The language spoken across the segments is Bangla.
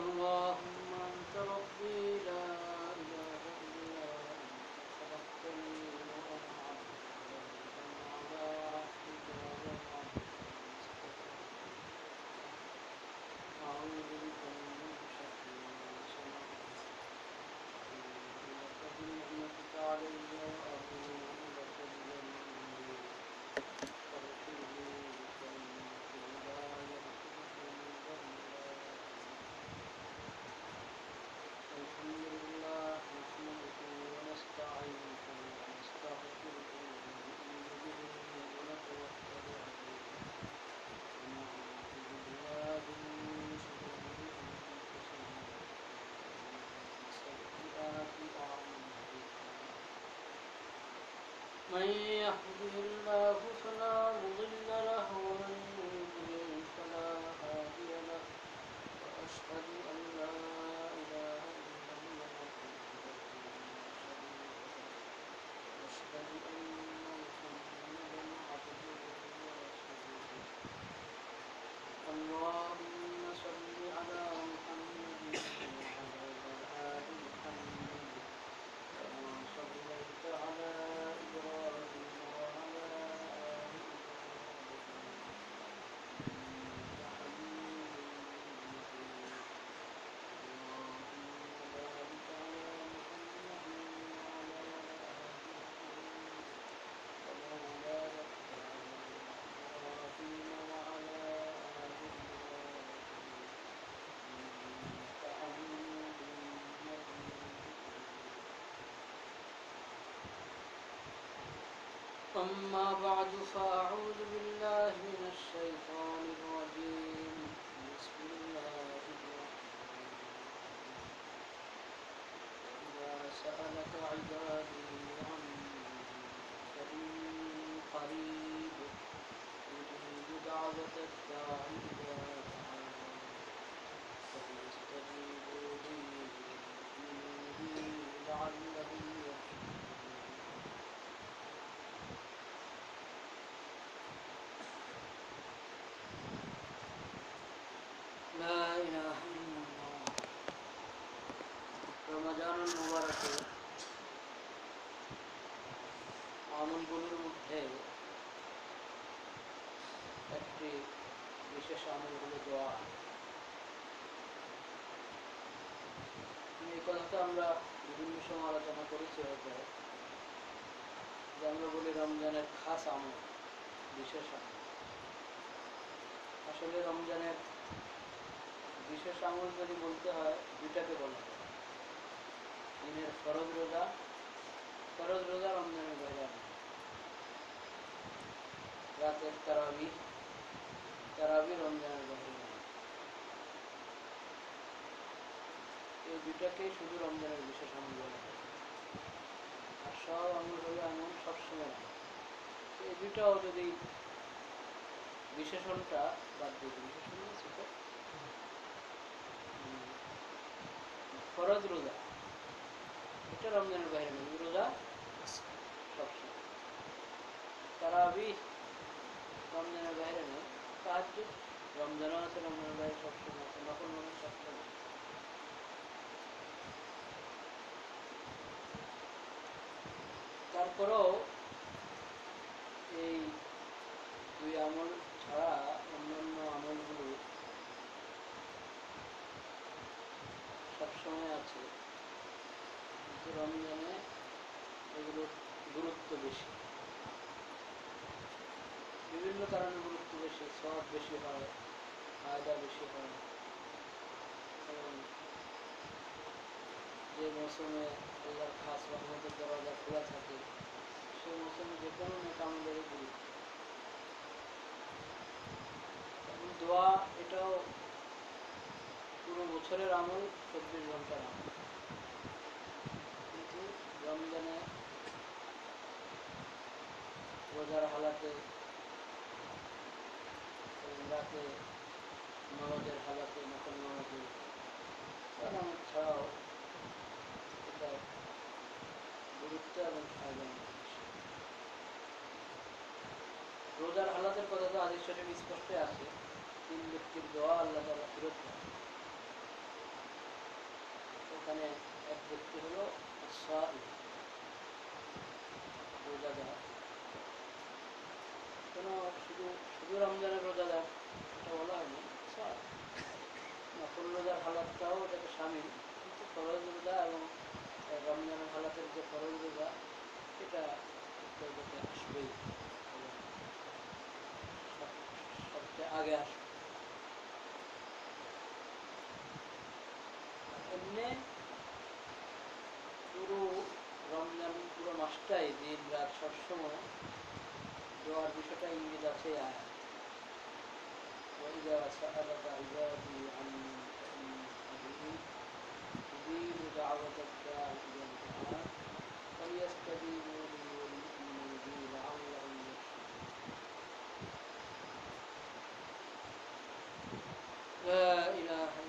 اللهم أنت ربي لا إله إلا أنت خلقتني وأنا عبدك على عهدك ووعدك أعوذ بك من شر ما صنعت لك بنعمتك علي من يهده الله فلا مضل له ومن يضلل فلا هادي له. وأشهد أن لا إله إلا الله وأشهد أن محمدا عبده ورسوله. أما بعد فأعوذ بالله من الشيطان الرجيم. بسم الله وإذا سألك عبادي عني فإني قريب أجيب دعوة الداع إذا فليستجيبوا لي لعلهم রমাজানুল আমলগুলোর মধ্যে একটি বিশেষ আমল হলো দোয়া। এই আমরা বিভিন্ন সময় আলোচনা করেছি হয়তো। যে আমরা বলি রমজানের খাস আমল, বিশেষ আমল। আসলে রমজানের বিশেষ আমল যদি বলতে হয়, দুইটাকে বলা হয়। দিনের ফরজ রোজা ফরজ রোজা রমজানের বাইরে রাতের তারাবি তারাবি রমজানের এই শুধু রমজানের বিশেষ আমল বলা। হয় আর সব আমল হলো এমন সবসময়। এই দুইটাও যদি বিশেষণটা বাদ দিয়ে বিশেষণ ফরজ রোজা। এটা রমজানের বাইরে রোজা সবসময় তারাবি রমজানের বাইরে সাহায্য রমজানও আছে রমজানের বাইরে সবসময় আছে নকল সবসময় তারপরেও এই দুই আমল ছাড়া অন্যান্য আমলগুলো সবসময় আছে রমজানে এগুলোর গুরুত্ব বেশি। বিভিন্ন কারণে গুরুত্ব বেশি সব বেশি হয়, ফায়দা বেশি হয়। যে মৌসুমে আল্লাহর খাস রহমতের দরজা খোলা থাকে সেই মৌসুমে যে কোনো নেকামলেরই গুরুত্ব এবং দোয়া এটাও পুরো বছরের আমল চব্বিশ ঘণ্টার আমল। রমজানে রোজার হালাতে রাতে নামাজের হালাতে নকল নামাজে নামাজ ছাড়াও এটা গুরুত্ব এবং ফায়দা রোজার হালাতের কথা তো আদিস শরীফ স্পষ্টই আছে। তিন ব্যক্তির দোয়া আল্লাহ তালা ফেরত এখানে এক ব্যক্তি হলো সাইম, রোজাদার। কোনো শুধু শুধু রমজানের রোজাদার? এটা বলা হয়নি। নকল রোজার হালাতটাও এটাকে সামিল। কিন্তু ফরজ রোজা এবং রমজানের হালাতের যে ফরজ রোজা এটা আসবেই সব- সবচেয়ে আগে আসবে। এমনি পুরো রমজান পুরো মাসটাই দিন রাত সবসময় দোয়ার বিষয়টা ইঙ্গিত আছে আয়াত وإذا سألك عبادي عني فإني قريب أجيب دعوة الداع إذا دعان فليستجيبوا لي وليؤمنوا بي لعلهم يرشدون لا إله إلا الله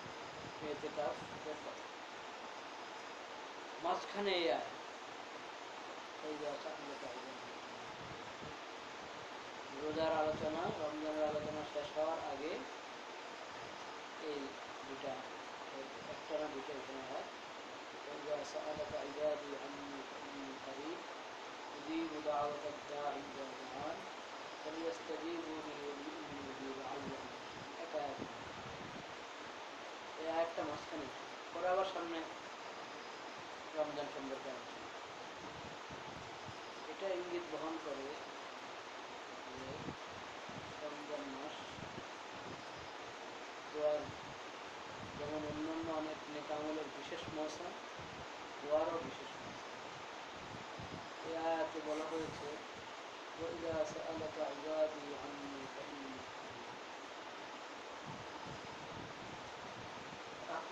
এতে কাপ মাঝখানে এই আয়াত এই যে আছে আমরা পাই রোজার আলোচনা রমজানের আলোচনা শেষ হওয়ার আগে এই দুটা একটা না দুটো এখানে হয় وإذا سألك عبادي عني فإني قريب أجيب دعوة الداع إذا دعان فليستجيبوا لي وليؤمنوا بي لعلهم আবার সামনে রমজান সম্পর্কে আলোচনা এটা ইঙ্গিত বহন করে যে রমজান মাস দোয়ার যেমন অন্যান্য অনেক নেকামলের বিশেষ মৌসুম দোয়ারও বিশেষ মৌসুম এই আয়াতে বলা হয়েছে وإذا سألك عبادي عني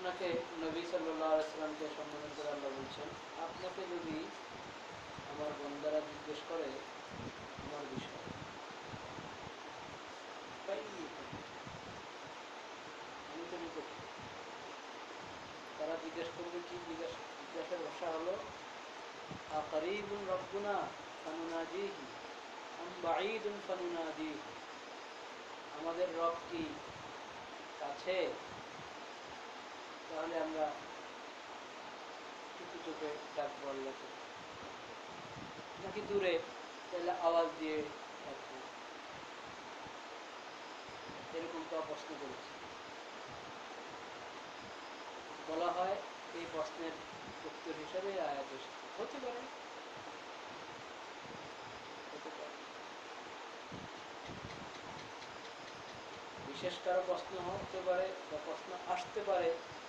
আপনাকে নবী সাল্লাহ আসলামকে সম্বোধন করে আল্লাহ বলছেন, আপনাকে যদি আমার বন্দারা জিজ্ঞেস করে, আমার বিষয়। আমি তো নিকট তারা জিজ্ঞেস করবে কি জিজ্ঞাসা, জিজ্ঞাসার ভাষা হলো আকরিবুল রব্বুনা ফানুনাজিহি, আম বাঈদুন ফানুনাজিহি? আমাদের রব কি কাছে তাহলে আমরা বললে নাকি দূরে তাহলে আওয়াজ দিয়ে এরকম তো প্রশ্ন করেছে। বলা হয় এই প্রশ্নের উত্তর হিসাবে আয়াত হতে পারে। বিশেষ কারও প্রশ্ন হতে পারে বা প্রশ্ন আসতে পারে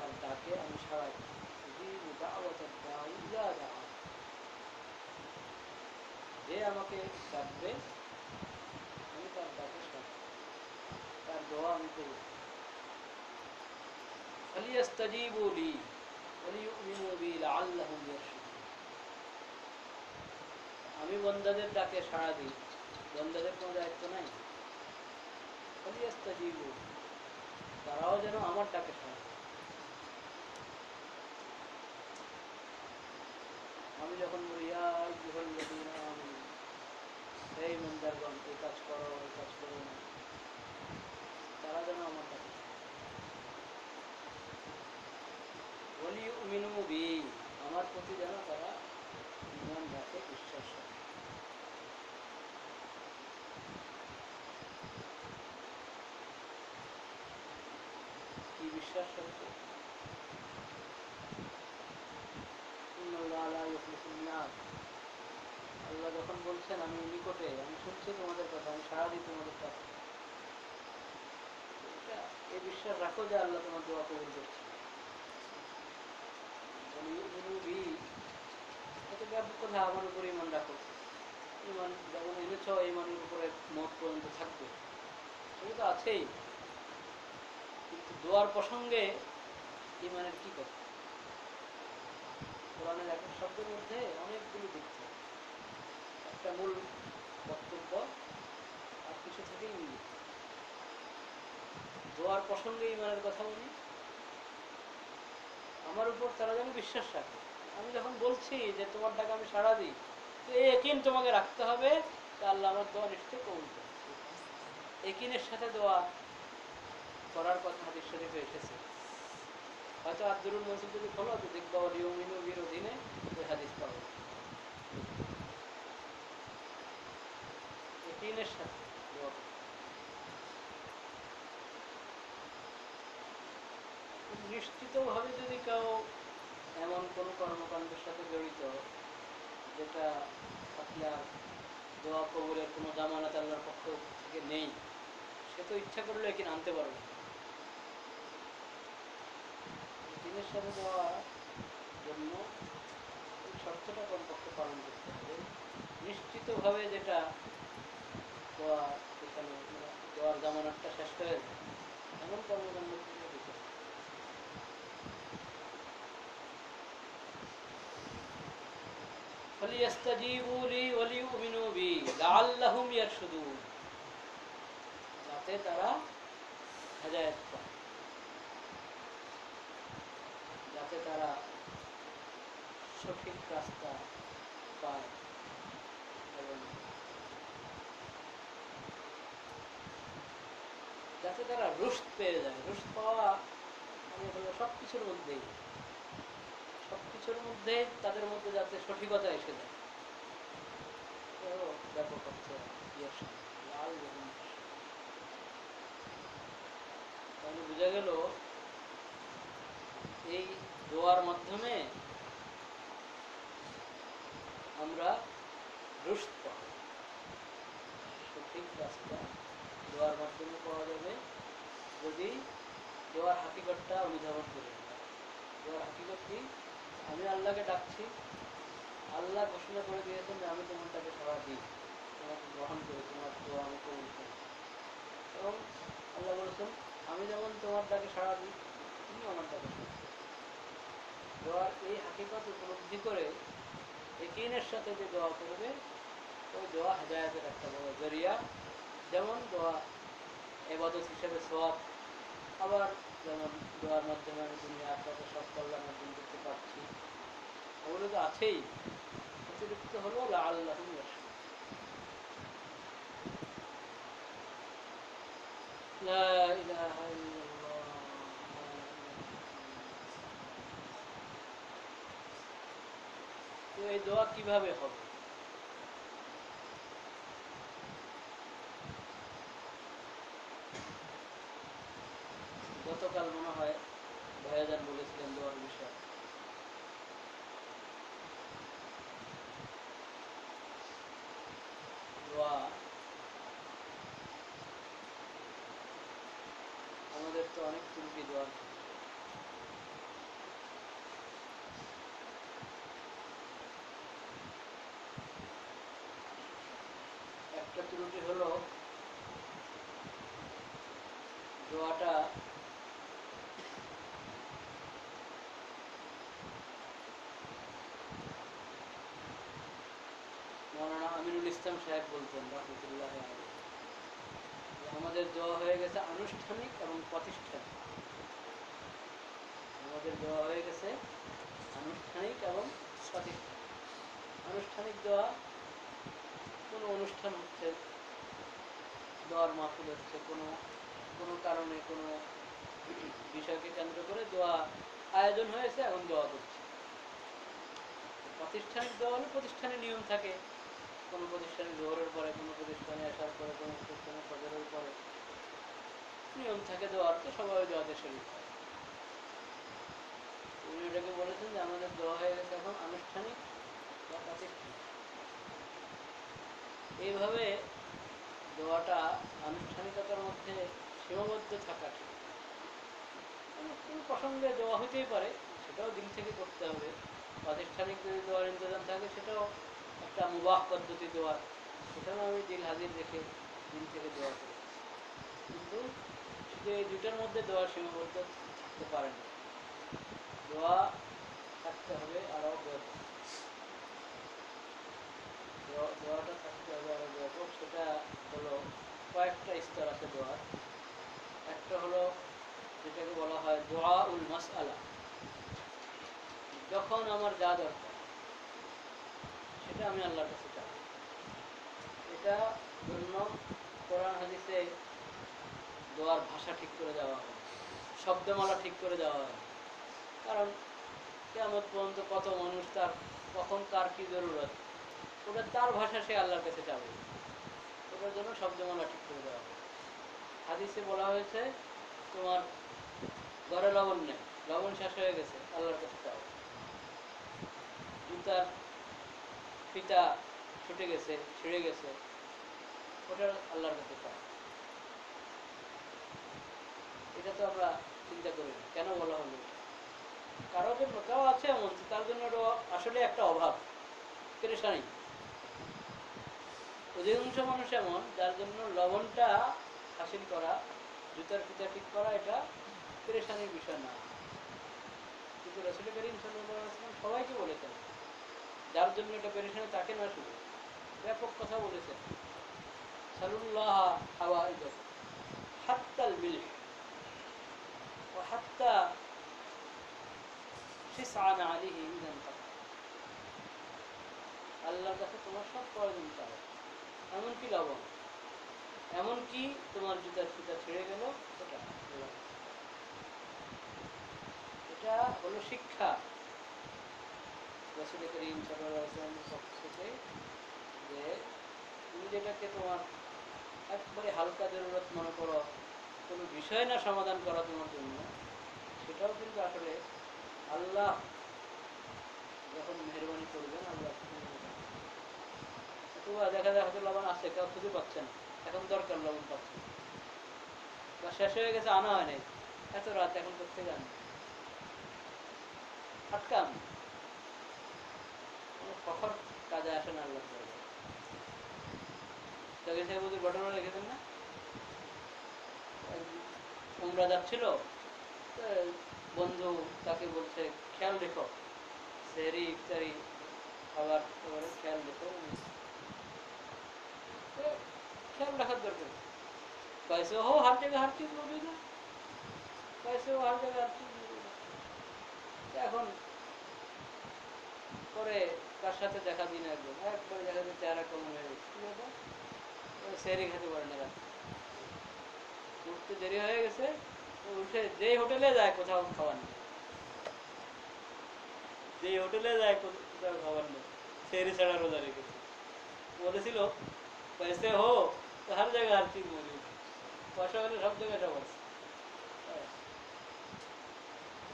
তার ডাকে আমি সাড়া দিই উজিবু দাওয়াতাদ দাঈ ইযা দাআন। যে আমাকে ডাকবে আমি তার ডাকে সাড়া দিই। তার দোয়া আমি করি فليستجيبوا لي وليؤمنوا بي لعلهم يرشدون আমি বন্দাদের ডাকে সাড়া দিই বন্দাদের কোনো দায়িত্ব নাই ফলিয়াস্তাজিবু তারাও যেন আমার ডাকে সাড়া যখন বলি ইয়া মন্দারগণ এই কাজ করো এই কাজ করো তারা যেন আমার ডাকে সাড়া দেয়। আমার প্রতি যেন তারা ইমান রাখে, বিশ্বাস রাখে। কি বিশ্বাস রাখবে আল্লাহ। যখন বলছেন, আমি নিকটে, আমি শুনছি তোমাদের কথা, আমি সারা দিই তোমাদের কথা। এই বিশ্বাস রাখো যে আল্লাহ তোমার দোয়া কবুল করছে কথা, আমার উপর ইমান রাখো। ইমান, যেমন এনেছ, ইমানের উপরে মত পর্যন্ত থাকবে। সেটা তো আছেই। কিন্তু দোয়ার প্রসঙ্গে ইমানের কি কথা? কোরআনের এক এক শব্দের মধ্যে অনেকগুলো দিক থাকে একটা মূল বক্তব্য আর কিছু থেকে ইঙ্গিত দোয়ার প্রসঙ্গে ইমানের কথা বলি। আমার উপর তারা যেন বিশ্বাস রাখে। আমি যখন বলছি যে তোমার টাকা আমি সারা দিই, তো এই একিন তোমাকে রাখতে হবে আল্লাহ আমার দোয়া নিশ্চয়ই কবুল করবে। একিনের সাথে দোয়া করার কথা হাদিস শরীফে এসেছে। হয়তো আব্দুল মসজিদ যদি খোলো তো দেখবা অলিয়মিন বির অধীনে ওই হাদিস পাবো। নিশ্চিতভাবে যদি কেউ এমন কোনো কর্মকাণ্ডের সাথে জড়িত, যেটা আপনার দোয়া কবুলের কোনো জামানত আল্লাহর পক্ষ থেকে নেই, সে তো ইচ্ছা করলে কিনা আনতে পারবে না। দিনের সাথে দেওয়ার জন্য এই শর্তটা কমপক্ষে পালন করতে হবে নিশ্চিতভাবে যেটা দোয়া এখানে দোয়ার জামানতটা শেষ হয়ে যায় এমন কর্মকাণ্ড থেকে দিতে হবে। فليستجيبوا لي وليؤمنوا بي لعلهم يرشدون যাতে তারা হেদায়ত পায় তারা সঠিক রাস্তা পায় এবং যাতে তারা রুষ্ট পেয়ে যায়, রুষ্ট পাওয়া মানে হলো সব কিছুর মধ্যেই। সব কিছুর মধ্যে তাদের মধ্যে যাতে সঠিকতা এসে যায়। ব্যাপক অর্থে তাহলে বোঝা গেল এই দোয়ার মাধ্যমে আমরা রুষ্ট পাব। সঠিক রাস্তা দোয়ার মাধ্যমে পাওয়া যাবে যদি দোয়ার হাকিকতটা অনুধাবন করি। দোয়ার হাকিকত কি? আমি আল্লাহকে ডাকছি। আল্লাহ ঘোষণা করে দিয়েছেন যে আমি তোমারটাকে সারা দিই। তোমাকে গ্রহণ করি, তোমার দোয়া আমি কবুল করি। এবং আল্লাহ বলেছেন, আমি যেমন তোমার ডাকে সারা দিই তুমি আমার দিও। দোয়ার এই হাকিকত উপলব্ধি করে একিনের সাথে যে দোয়া করবে ওই দোয়া হেদায়তের একটা বড় জরিয়া যেমন দোয়া এবাদত হিসেবে সব আবার যেমন দোয়ার মাধ্যমে আমি দুনিয়া আপনাদের সব কল্যাণ অর্জন করতে পারছি ওগুলো তো আছেই অতিরিক্ত হলো আল্লাহ لا إله إلا তো এই দোয়া কীভাবে হবে? গতকাল মনে হয় ভাইয়াজান বলেছিলেন দোয়ার বিষয়। দোয়া আমাদের তো অনেক ত্রুটি দোয়ার একটা ত্রুটি হলো দোয়াটা মৌলানা ইসলাম সাহেব বলতেন, রহমতুল্লাহ আমাদের দোয়া হয়ে গেছে আনুষ্ঠানিক এবং প্রাতিষ্ঠানিক। আমাদের দোয়া হয়ে গেছে আনুষ্ঠানিক এবং প্রাতিষ্ঠানিক। আনুষ্ঠানিক দোয়া কোনো অনুষ্ঠান হচ্ছে, দোয়ার মাহফিল হচ্ছে, কোনো কোনো কারণে কোনো বিষয়কে কেন্দ্র করে দোয়া আয়োজন হয়েছে, এখন দোয়া করছে। প্রাতিষ্ঠানিক দোয়া হলে প্রতিষ্ঠানে নিয়ম থাকে। কোনো প্রতিষ্ঠানে জোহরের পরে, কোনো প্রতিষ্ঠানে আসার পরে, কোনো প্রতিষ্ঠানে ফজরের পরে নিয়ম থাকে দোয়ার, তো সবাই দোয়াতে শরীর উনি এটাকে বলেছেন যে আমাদের দোয়া হয়ে গেছে এখন আনুষ্ঠানিক বা প্রাতিষ্ঠানিক। এইভাবে দোয়াটা আনুষ্ঠানিকতার মধ্যে সীমাবদ্ধ থাকা ঠিক। কোনো প্রসঙ্গে দেওয়া হতেই পারে, সেটাও দিন থেকে করতে হবে। প্রাতিষ্ঠানিক যদি দেওয়ার ইন্তজাম থাকে, সেটাও একটা মুবাহ পদ্ধতি দেওয়ার সেখানেও আমি দিল হাজির রেখে দিন থেকে দেওয়া করি। কিন্তু শুধু এই দুটার মধ্যে দেওয়া সীমাবদ্ধ থাকতে পারে না। দোয়া থাকতে হবে, আরও দোয়া- দোয়াটা থাকতে হবে আরও ব্যাপক সেটা হলো কয়েকটা স্তর আছে দোয়ার একটা হলো যেটাকে বলা হয় দোয়া উল মাস আলা যখন আমার যা দরকার সেটা আমি আল্লাহর কাছে চাই এটা জন্য কোরআন হাদিসে দোয়ার ভাষা ঠিক করে দেওয়া হয় শব্দমালা ঠিক করে দেওয়া হয় কারণ কেমন পর্যন্ত কত মানুষ তার কখন কার কি জরুরত? ওটা তার ভাষা সে আল্লাহর কাছে যাবে। ওটার জন্য শব্দমালা ঠিক করে দেওয়া হবে হাদিসে বলা হয়েছে, তোমার ঘরে লবণ নেই, লবণ শেষ হয়ে গেছে, আল্লাহর কাছে চাও জুতার ফিতা ছুটে গেছে, ছিঁড়ে গেছে, ওটা আল্লাহর কাছে চাও এটা তো আমরা চিন্তা করি না, কেন বলা হলো? কারও জন্য কেউ আছে এমন, তার জন্য আসলে একটা অভাব, পেরেশানি। অধিকাংশ মানুষ এমন, যার জন্য লবণটা হাসিল করা, জুতার ফিতা ঠিক করা, এটা পেরেশানির বিষয় না। কিন্তু রসুল করিম সাল্লাম সবাইকে বলেছেন, যার জন্য এটা পেরেশানি তাকে না শুধু, ব্যাপক কথা বলেছেন। সালুল্লাহ হাওয়া হাত্তাল হাত্তা আল্লাহর কাছে তোমার সব প্রয়োজন তারা এমনকি লবণ এমনকি তোমার জুতার ফিতা ছেড়ে গেল লবণ। এটা হলো শিক্ষা রসুল করিম সাল্লামের পক্ষ থেকে যে তুমি যেটাকে তোমার একবারে হালকা জরুরত মনে করো, কোনো বিষয় না সমাধান করা তোমার জন্য, সেটাও কিন্তু আসলে আল্লাহ যখন মেহরবানি করবেন, আল্লাহ। অথবা দেখা যায় লবণ আছে, কেউ খুঁজে এখন দরকার লবণ বা শেষ হয়ে গেছে, আনা হয় নাই। এত রাত এখন করতে যান। আটকাম কোনো ফখর কাজে ঘটনা রেখেছেন না? উমরা যাচ্ছিল বন্ধু তাকে বলছে, খেয়াল রেখো। সেহরি ইফতারি খাবার খেয়াল রেখো। তো খেয়াল রাখার দরকার कैसे हो हर जगह हर चीज मौजूद है कैसे हो हर जगह हर चीज मौजूद है তো এখন পরে তার সাথে দেখা দিন একদম একবারে দেখা যায় চেহারা কেমন হয়ে গেছে কি ব্যাপার সেরি খেতে পারে না রাতে উঠতে দেরি হয়ে গেছে ও উঠে যেই হোটেলে যায় কোথাও খাবার নেই যেই হোটেলে যায় কোথাও কোথাও খাবার নেই সেরি ছাড়া রোজা রেখেছে বলেছিল হো তো হর জায়গায় হর চিজ মজুদ পয়সা হলে সব জায়গায় সব আছে হ্যাঁ।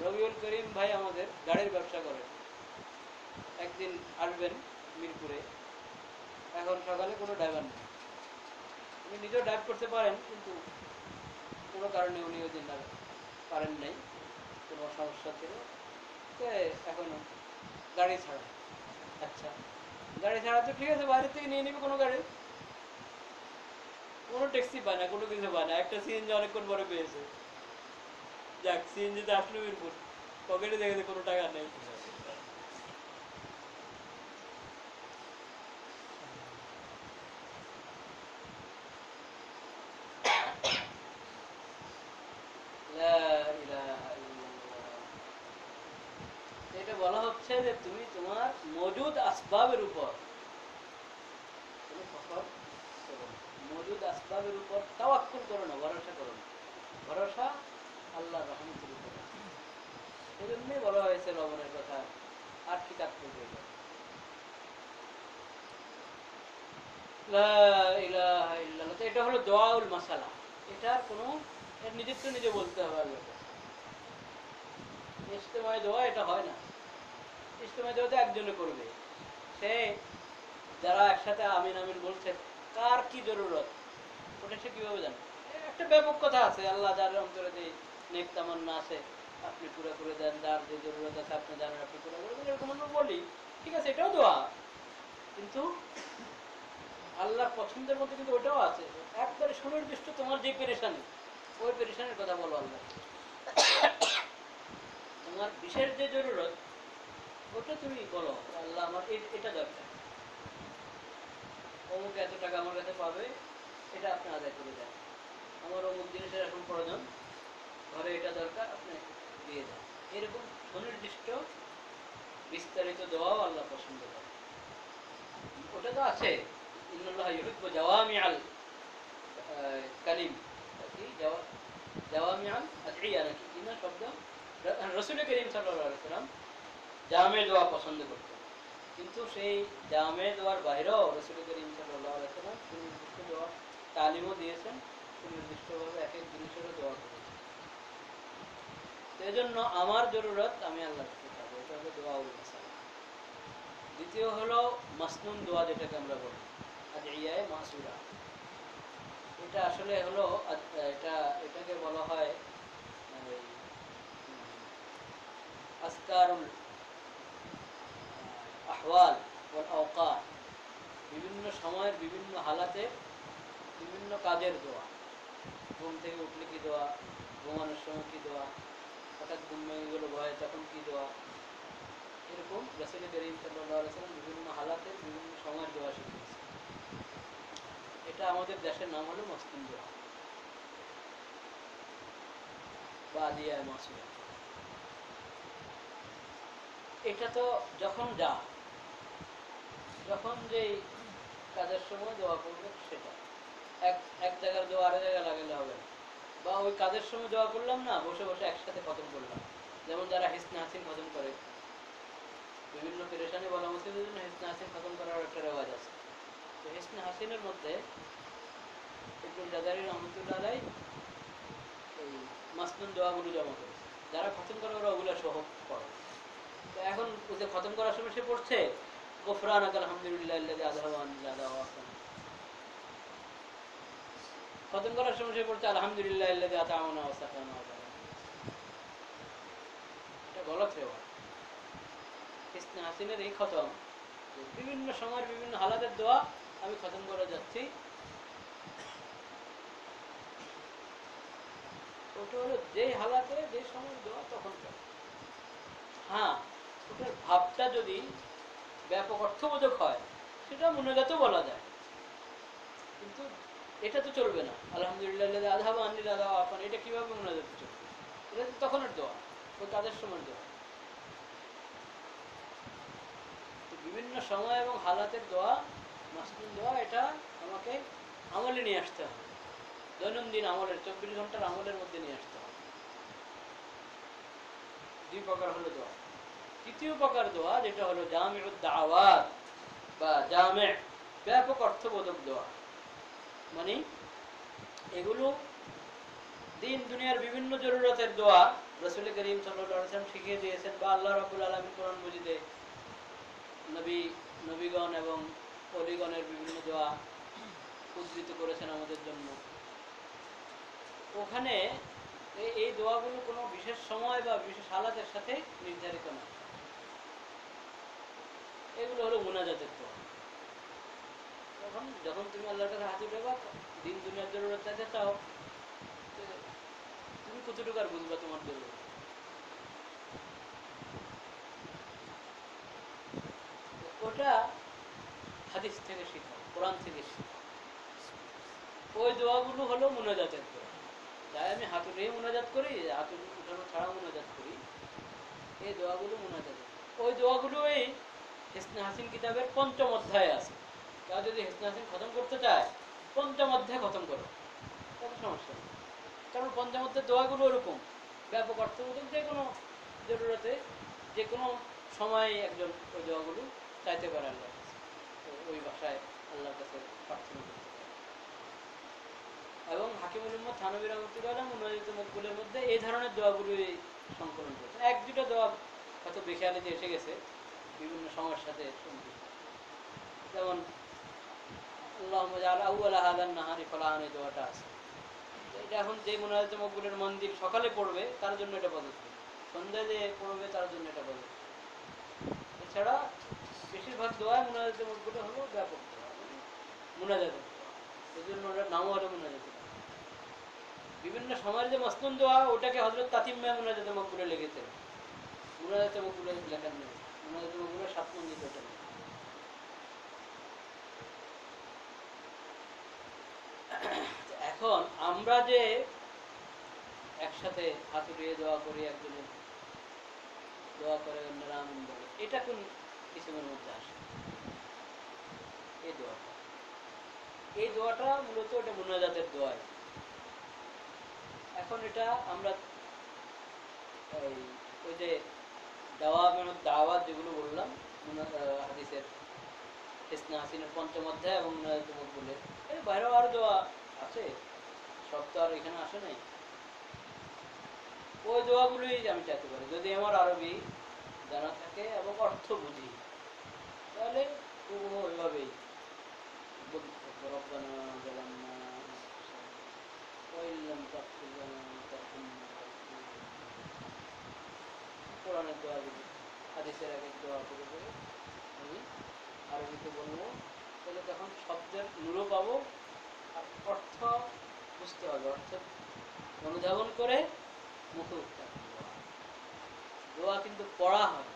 রবিউল করিম ভাই আমাদের গাড়ির ব্যবসা করে। একদিন আসবেন মিরপুরে। এখন সকালে কোনো ড্রাইভার নেই। উনি নিজেও ড্রাইভ করতে পারেন, কিন্তু কোনো কারণে উনি ওই দিন পারেন নাই। কোনো সমস্যা ছিল। তো এখন গাড়ি ছাড়া। আচ্ছা গাড়ি ছাড়া তো ঠিক আছে বাইরের থেকে নিয়ে নিবে কোনো গাড়ি? কোনো ট্যাক্সি পায় না কোনো কিছু পায় না একটা সিএনজি অনেকক্ষণ পরে পেয়েছে। যাক সিএনজিতে আসলো মিরপুর। পকেটে দেখেছে কোনো টাকা নেই। এটা বলা হচ্ছে যে তুমি তোমার মজুদ আসবাবের উপর। তুমি না। মজুদ আসবাবের উপর তাওয়াক্কুল করো না, ভরসা করো না। ভরসা আল্লাহ রহমতের উপর। এই বলা হয়েছে লবণের কথা, আর কি তাৎপর্য এটা? তো এটা হলো দোয়াউল মাসালা। এটার কোনো, এর নিজস্ব নিজে বলতে হবে কাছে। ইজতেমায় দোয়া এটা হয় না। ইজতেমায় দোয়া তো একজনে করবে। সে যারা একসাথে আমিন আমিন বলছে কার কি জরুরত? ওটা সে কীভাবে জানে? একটা ব্যাপক কথা আছে, আল্লাহ যার অন্তরে যে নেক তামান্না আছে, আপনি পুরো করে দেন, যার যে জরুরত আছে আপনি জানেন, আপনি পুরো করে দেন, এরকম আমরা বলি। ঠিক আছে, এটাও দোয়া। কিন্তু আল্লাহর পছন্দের মধ্যে কিন্তু ওটাও আছে। একবারে সুনির্দিষ্ট তোমার যে পেরেশানি, ওই পেরেশানির কথা বলো আল্লাহ। তোমার বিশেষ যে জরুরত, ওটা তুমি বলো, আল্লাহ আমার এটা দরকার। অমুক এত টাকা আমার কাছে পাবে এটা আপনি আদায় করে দেন। আমার অমুক জিনিসের এখন প্রয়োজন ঘরে এটা দরকার আপনি দিয়ে দেন। এরকম সুনির্দিষ্ট বিস্তারিত দেওয়াও আল্লাহ পছন্দ করে ওটা তো আছে। জাওয়ামিআল আহ, কালিম। কি? জাওয়া জাওয়ামিআল আদইয়া নাকি? কি না শব্দ? রসুল করিম সাল্লাম জামে দোয়া পছন্দ করতেন। কিন্তু সেই জামে দেওয়ার বাইরেও রসুল করিম সাল্লাল্লাহু আলাইহি সাল্লাম সুনির্দিষ্ট দোয়া তালিমও দিয়েছেন সুনির্দিষ্টভাবে এক এক জিনিসেরও দোয়া করেছেন তো জন্য আমার জরুরত আমি আল্লাহ কাছে দ্বিতীয় হলো মাসনুন দোয়া যেটাকে আমরা বলি আজ ইয়ায় মাসুরা। এটা আসলে হলো এটা এটাকে বলা হয় আসকারুল আহ, আহওয়াল ওয়াল বিভিন্ন সময়ের বিভিন্ন হালাতে বিভিন্ন কাজের দোয়া। ঘুম থেকে উঠলে কি দোয়া? ঘুমানোর সময় কি দোয়া? হঠাৎ ঘুম ভেঙে গেলো, ভয়ে তখন কি দোয়া? এরকম রসুল করিম বিভিন্ন হালাতে বিভিন্ন সময়ের দোয়া শিখিয়েছে এটা আমাদের দেশের নাম হলো মসলিম দোয়া। বা দিয়া মাসুরা এটা তো যখন যা যখন যেই কাজের সময় দোয়া করবে সেটা। এক এক জায়গার দোয়া আরেক জায়গায় লাগালে হবে। বা ওই কাজের সময় দোয়া করলাম না, বসে বসে একসাথে খতম করলাম। যেমন যারা হিসনা হাসিন খতম করে। বিভিন্ন পেরেশানি বলা মুসলিমদের জন্য হিসনা হাসিন খতম করার একটা রেওয়াজ আছে। তো হিসনা হাসিনের মধ্যে ইবনুল জাদারি রহমতুল্লাহ আলাই এই মাসনুন দোয়াগুলো জমা করেছে। যারা খতম করে, ওরা ওগুলো সহ পড়ে তো এখন ওদের খতম করার সময় সে পড়ছে আন্নি আযা ওয়া আহসানা। খতম করার সময় পড়ছে আলহামদুলিল্লাহ এটা গলত হাসিনের এই খতম। বিভিন্ন সময়ের বিভিন্ন হালাতের দোয়া আমি খতম করে যাচ্ছি। ওটা হলো যে হালাতে যে সময় দোয়া তখন হ্যাঁ ওটার ভাবটা যদি ব্যাপক অর্থবোধক হয় সেটা মনোজাত বলা যায়। কিন্তু এটা তো চলবে না। আলহামদুলিল্লাহ আধাবা আন্নিল আধা আফান, এটা কীভাবে মনোজাত চলবে? এটা তো তখনের দোয়া, ও তাদের সময় তো বিভিন্ন সময় এবং হালাতের দোয়া, মাসনুন দোয়া, এটা আমাকে আমলে নিয়ে আসতে হবে। দৈনন্দিন আমলের, চব্বিশ ঘণ্টার আমলের মধ্যে নিয়ে আসতে হবে। দুই প্রকার হলো দোয়া। তৃতীয় প্রকার দোয়া, যেটা হলো জামিউদ দাওয়াত বা জামে, ব্যাপক অর্থবোধক দোয়া। মানে এগুলো দিন দুনিয়ার বিভিন্ন জরুরতের দোয়া রসুল করিম সাল্লাম শিখিয়ে দিয়েছেন বা আল্লাহ রাবুল আলমী কোরআন বুঝিতে নবী, নবীগণ এবং অলিগণের বিভিন্ন দোয়া উদ্ধৃত করেছেন আমাদের জন্য। ওখানে এই- এই দোয়াগুলো কোনো বিশেষ সময় বা বিশেষ হালাতের সাথে নির্ধারিত না এগুলো হলো মুনাজাতের দোয়া। তখন যখন তুমি আল্লাহর কাছে হাত উঠাবা, দিন দুনিয়ার জরুরত চাইতে চাও তুমি কতটুকু আর বুঝবা তোমার জরুরত ওটা হাদিস থেকে শিখা, কোরআন থেকে শিখা। ওই দোয়াগুলো হলো মুনাজাতের দোয়া। তাই আমি হাত উঠেই মোনাজাত করি, হাত উঠানো ছাড়াও মোনাজাত করি, এই দোয়াগুলো মোনাজাত ওই দোয়াগুলোই হেসনে হাসিন কিতাবের পঞ্চম অধ্যায়ে আছে। কেউ যদি হেসনে হাসিন খতম করতে চায়, পঞ্চম অধ্যায় খতম করো। কোনো সমস্যা নেই। কারণ পঞ্চম অধ্যায়ের দোয়াগুলো ওরকম। ব্যাপক অর্থবোধক যে কোনো জরুরতে, যে কোনো সময়ে একজন ওই দোয়াগুলো চাইতে পারে আল্লাহ তো ওই ভাষায় আল্লাহর কাছে প্রার্থনা করতে পারে এবং হাকিমুল উম্মদ থানবী রহমতুল্লাহ মুনাজিত মকবুলের মধ্যে এই ধরনের দোয়াগুলি সংকলন করেছেন। এক দুটো দোয়া হয়তো বেখেয়ালিতে এসে গেছে। বিভিন্ন সময়ের সাথে যেমন দোয়াটা আছে। এটা এখন যে মোনাজাতে মকবুলের মন্দির সকালে পড়বে, তার জন্য এটা পদ্ধতি। সন্ধ্যায় যে পড়বে, তার জন্য এটা পদ্ধতি। এছাড়া বেশিরভাগ দোয়া মোনাজাতে মকবুলে হলো ব্যাপক মানে দোয়া। এই ওটার নামও হলো মোনাজাতের দোয়া। বিভিন্ন সময়ের যে মসনুন দোয়া, ওটাকে হজরত তাতিম মেয়ে মোনাজাতে মকবুলে লেগেছে মোনাজাতে মকবুলে লেখার নেই। এখন আমরা যে একসাথে হাত উঠিয়ে দোয়া করি একজনের দোয়া করে অন্যরা বলে এটা কোন কিসিমের মধ্যে আসে? এই দোয়াটা। এই দোয়াটা মূলত এটা মোনাজাতের দোয়াই এখন এটা আমরা ওই যে দাওয়া মানে দাওয়াত যেগুলো বললাম হাদিসের হাসিনের পঞ্চম অধ্যায় এবং মোনাজাতুল বলে। বাইরেও আরও দোয়া আছে। সব তো আর এখানে আসে নাই। ওই দোয়াগুলোই আমি চাইতে পারি। যদি আমার আরবি জানা থাকে এবং অর্থ বুঝি, তাহলে ওইভাবেই বলতে থাকব রব্বানা কোরআনের দোয়া যদি হাদিসের এক দোয়া করে করে আমি আরবিতে বলব, তাহলে তখন শব্দের নূরও পাবো আর অর্থ বুঝতে হবে অর্থ অনুধাবন করে মুখে দোয়া। দোয়া কিন্তু পড়া হয়।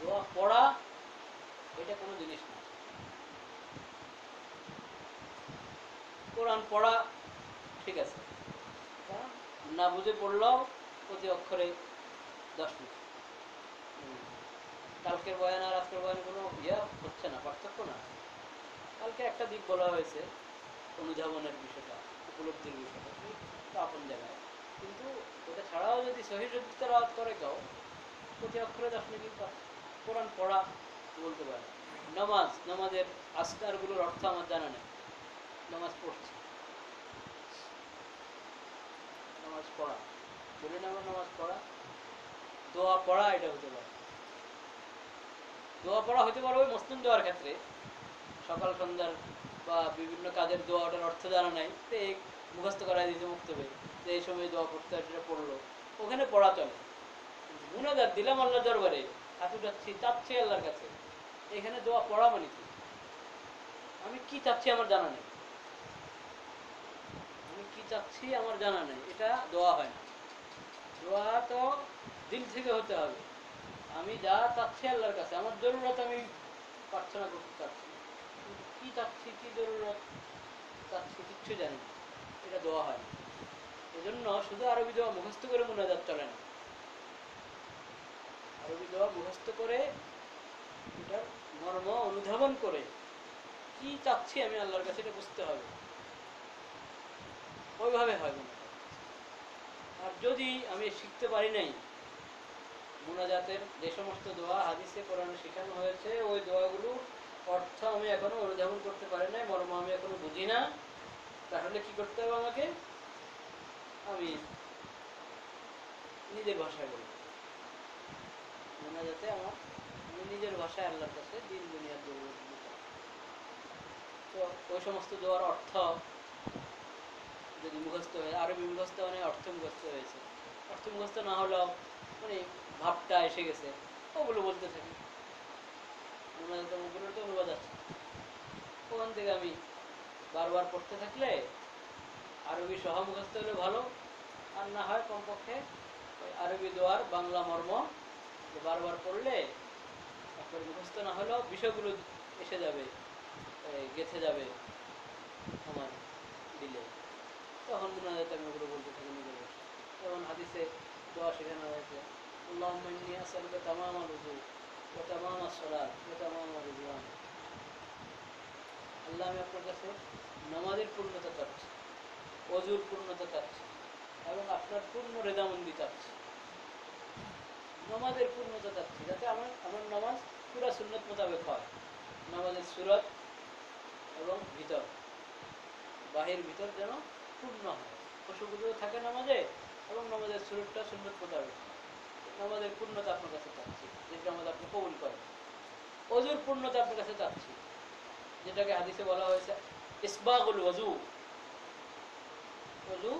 দোয়া পড়া, এটা কোনো জিনিস না। কোরআন পড়া ঠিক আছে। না বুঝে পড়লেও প্রতি অক্ষরে দশ মিনিট। কালকের বয়ান আর আজকের বয়ান কোনো ইয়া হচ্ছে না, পার্থক্য না? কালকে একটা দিক বলা হয়েছে অনুধাবনের বিষয়টা, উপলব্ধির বিষয়টা একটু আপন জায়গায়। কিন্তু ওটা ছাড়াও যদি সহি রাত করে কেউ প্রতি অক্ষরে দশ মিনিট কোরআন পড়া বলতে পারে। নামাজ, নামাজের আস্কারগুলোর অর্থ আমার জানা নেই। নামাজ পড়ছি। নামাজ পড়া। বলি নামাজ পড়া? দোয়া পড়া এটা হতে পারে। দোয়া পড়া হতে পারে ওই মসলিম দোয়ার ক্ষেত্রে। সকাল, সন্ধ্যার বা বিভিন্ন কাজের দোয়া ওটার অর্থ জানা নাই। তো এই মুখস্থ করাই দিতে মুক্ত হবে যে এই সময় দোয়া পড়তে হয়, সেটা পড়ল। ওখানে পড়া চলে। গুণাগার দিলাম আল্লাহ দরবারে হাতু যাচ্ছি, চাচ্ছি আল্লাহর কাছে। এখানে দোয়া পড়া মানে কি? আমি কি চাচ্ছি আমার জানা নেই। আমি কি চাচ্ছি আমার জানা নেই। এটা দোয়া হয় না। দোয়া তো দিল থেকে হতে হবে। আমি যা চাচ্ছি আল্লাহর কাছে, আমার জরুরত আমি প্রার্থনা করতে চাচ্ছি। কি চাচ্ছি, কি জরুরত চাচ্ছি কিচ্ছু জানি এটা দোয়া হয় এজন্য শুধু আরবি দোয়া মুখস্থ করে মোনাজাত চলে না। আরবি দোয়া মুখস্থ করে এটার মর্ম অনুধাবন করে কি চাচ্ছি আমি আল্লাহর কাছে এটা বুঝতে হবে। ওইভাবে হয়। আর যদি আমি শিখতে পারি নাই মোনাজাতের যে সমস্ত দোয়া হাদিসে, কোরআনে শেখানো হয়েছে, ওই দোয়াগুলো অর্থ আমি এখনও অনুধাবন করতে পারি নাই মর্ম আমি এখনও বুঝি না। তাহলে কি করতে হবে আমাকে? আমি নিজের ভাষায় বলব মোনাজাতে আমার আমি নিজের ভাষায় আল্লাহর কাছে দিন, দুনিয়ার মিটাবো। তো ওই সমস্ত দোয়ার অর্থ যদি মুখস্থ হয়ে, আরবি মুখস্থ মানে অর্থ মুখস্থ হয়েছে। অর্থ মুখস্থ না হলেও মানে ভাবটা এসে গেছে। ওগুলো বলতে থাকি অনুবাদ আছে। ওখান থেকে আমি বারবার পড়তে থাকলে আরবি সহ মুখস্থ হলে ভালো, আর না হয় কমপক্ষে আরবি দোয়ার, বাংলা মর্ম বারবার পড়লে একবার মুখস্থ না হলেও বিষয়গুলো এসে যাবে গেথে যাবে আমার দিলে। তখন মোনাজাত আমি ওগুলো বলতে থাকি নিজের যেমন হাদিসে দোয়া শেখানো হয়েছে। اللهم إني أسألك تمام الوضوء وتمام الصلاة وتمام الرضوان আল্লাহ আমি আপনার কাছে নামাজের পূর্ণতা চাচ্ছি অজুর পূর্ণতা চাচ্ছি এবং আপনার পূর্ণ রেদামন্দি চাচ্ছি নামাজের পূর্ণতা চাচ্ছি যাতে আমার আমার নামাজ পুরা সুন্নত মোতাবেক হয় নামাজের সুরত এবং ভিতর বাহির ভিতর যেন পূর্ণ হয় খুশুগুলো থাকে নামাজে এবং নামাজের সুরতটা সুন্নত মোতাবেক হয়। নামাজের পূর্ণতা আপনার কাছে চাচ্ছি যে নামাজ আপনি কবুল করেন। অজুর পূর্ণতা আপনার কাছে চাচ্ছি, যেটাকে হাদিসে বলা হয়েছে, ইসবাগুল ওযু। ওযু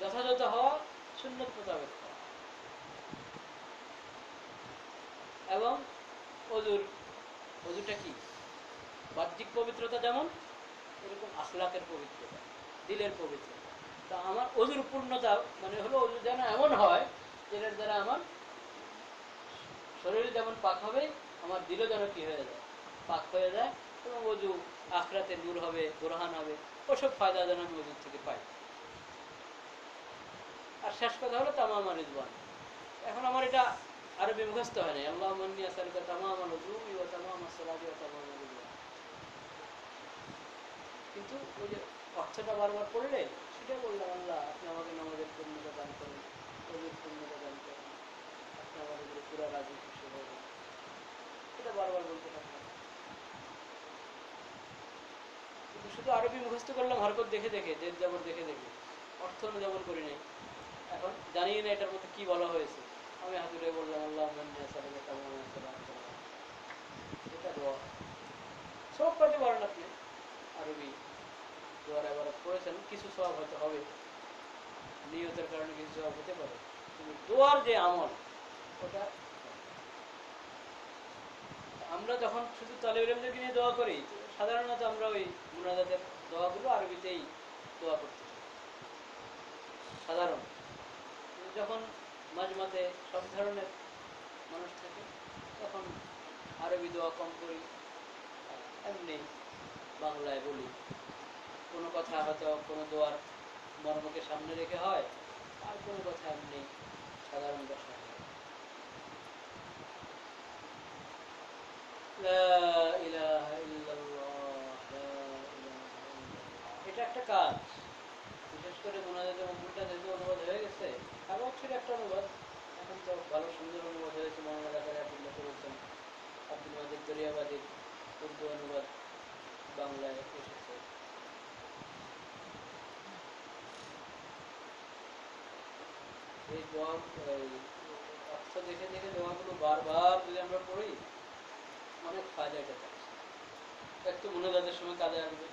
যথাযথ হওয়া, সুন্নত মোতাবেক এবং অজুর, অজুটা কি? বাহ্যিক পবিত্রতা যেমন, এরকম আখলাকের পবিত্রতা, দিলের পবিত্রতা। তা আমার অজুর পূর্ণতা মানে হলো অজু যেন এমন হয়, যেটার দ্বারা আমার শরীর যেমন পাক হবে, আমার দিলও যেন কি হয়ে যায়? পাক হয়ে যায় এবং অজু আখরাতে নূর হবে, বোরহান হবে, ওসব ফায়দা যেন আমি অজুর থেকে পাই। আর শেষ কথা হলো তামা আমার রিজওয়ান এখন আমার এটা আরবি মুখস্থ হয় নাই। আল্লাহ মান্নি আসালকা তামা আমার অজু ও তামা আমার সালাদি ও তামা আমার রিজওয়ান কিন্তু ওই যে অর্থটা বারবার পড়লে সেটা বললাম, আল্লাহ, আপনি আমাকে নামাজের পূর্ণতা দান করেন অজুর পূর্ণতা আপনি উপরে পুরা রাজি খুশি হয়ে। এটা বারবার বলতে থাকলাম কিন্তু শুধু আরবি মুখস্থ করলাম, হরকত দেখে দেখে দেখে দেখে। অর্থ করি নাই। এখন জানি না এটার মধ্যে কি বলা হয়েছে। আমি হাতুড়ে বললাম, আল্লাহ সব পাঠে পারেন আপনি। আরবি দোয়ার এবার কিছু সব হয়তো হবে। নিয়তের কারণে কিছু সব হতে পারে। কিন্তু দোয়ার যে আমল আমরা যখন শুধু তালেবদেরকে নিয়ে দোয়া করি, সাধারণত আমরা ওই মুনাজাতের দোয়াগুলো আরবিতেই দোয়া করতে সাধারণ। যখন মাঝমাতে সব ধরনের মানুষ থাকে, তখন আরবি দোয়া কম করি। এমনি বাংলায় বলি। কোনো কথা হয়তো কোনো দোয়ার মর্মকে সামনে রেখে হয়, আর কোনো কথা এমনি সাধারণ ভাষায় এটা একটা কাজ। বিশেষ করে অনুবাদ হয়ে গেছে একটা অনুবাদ। এখন ভালো সুন্দর অনুবাদ হয়েছে অনুবাদ বাংলায় দেখে দেখে দোয়াগুলো বারবার যদি আমরা পড়ি অনেক ফায়দা এটা। থাকে মনোজাতের সময় কাজে আসবে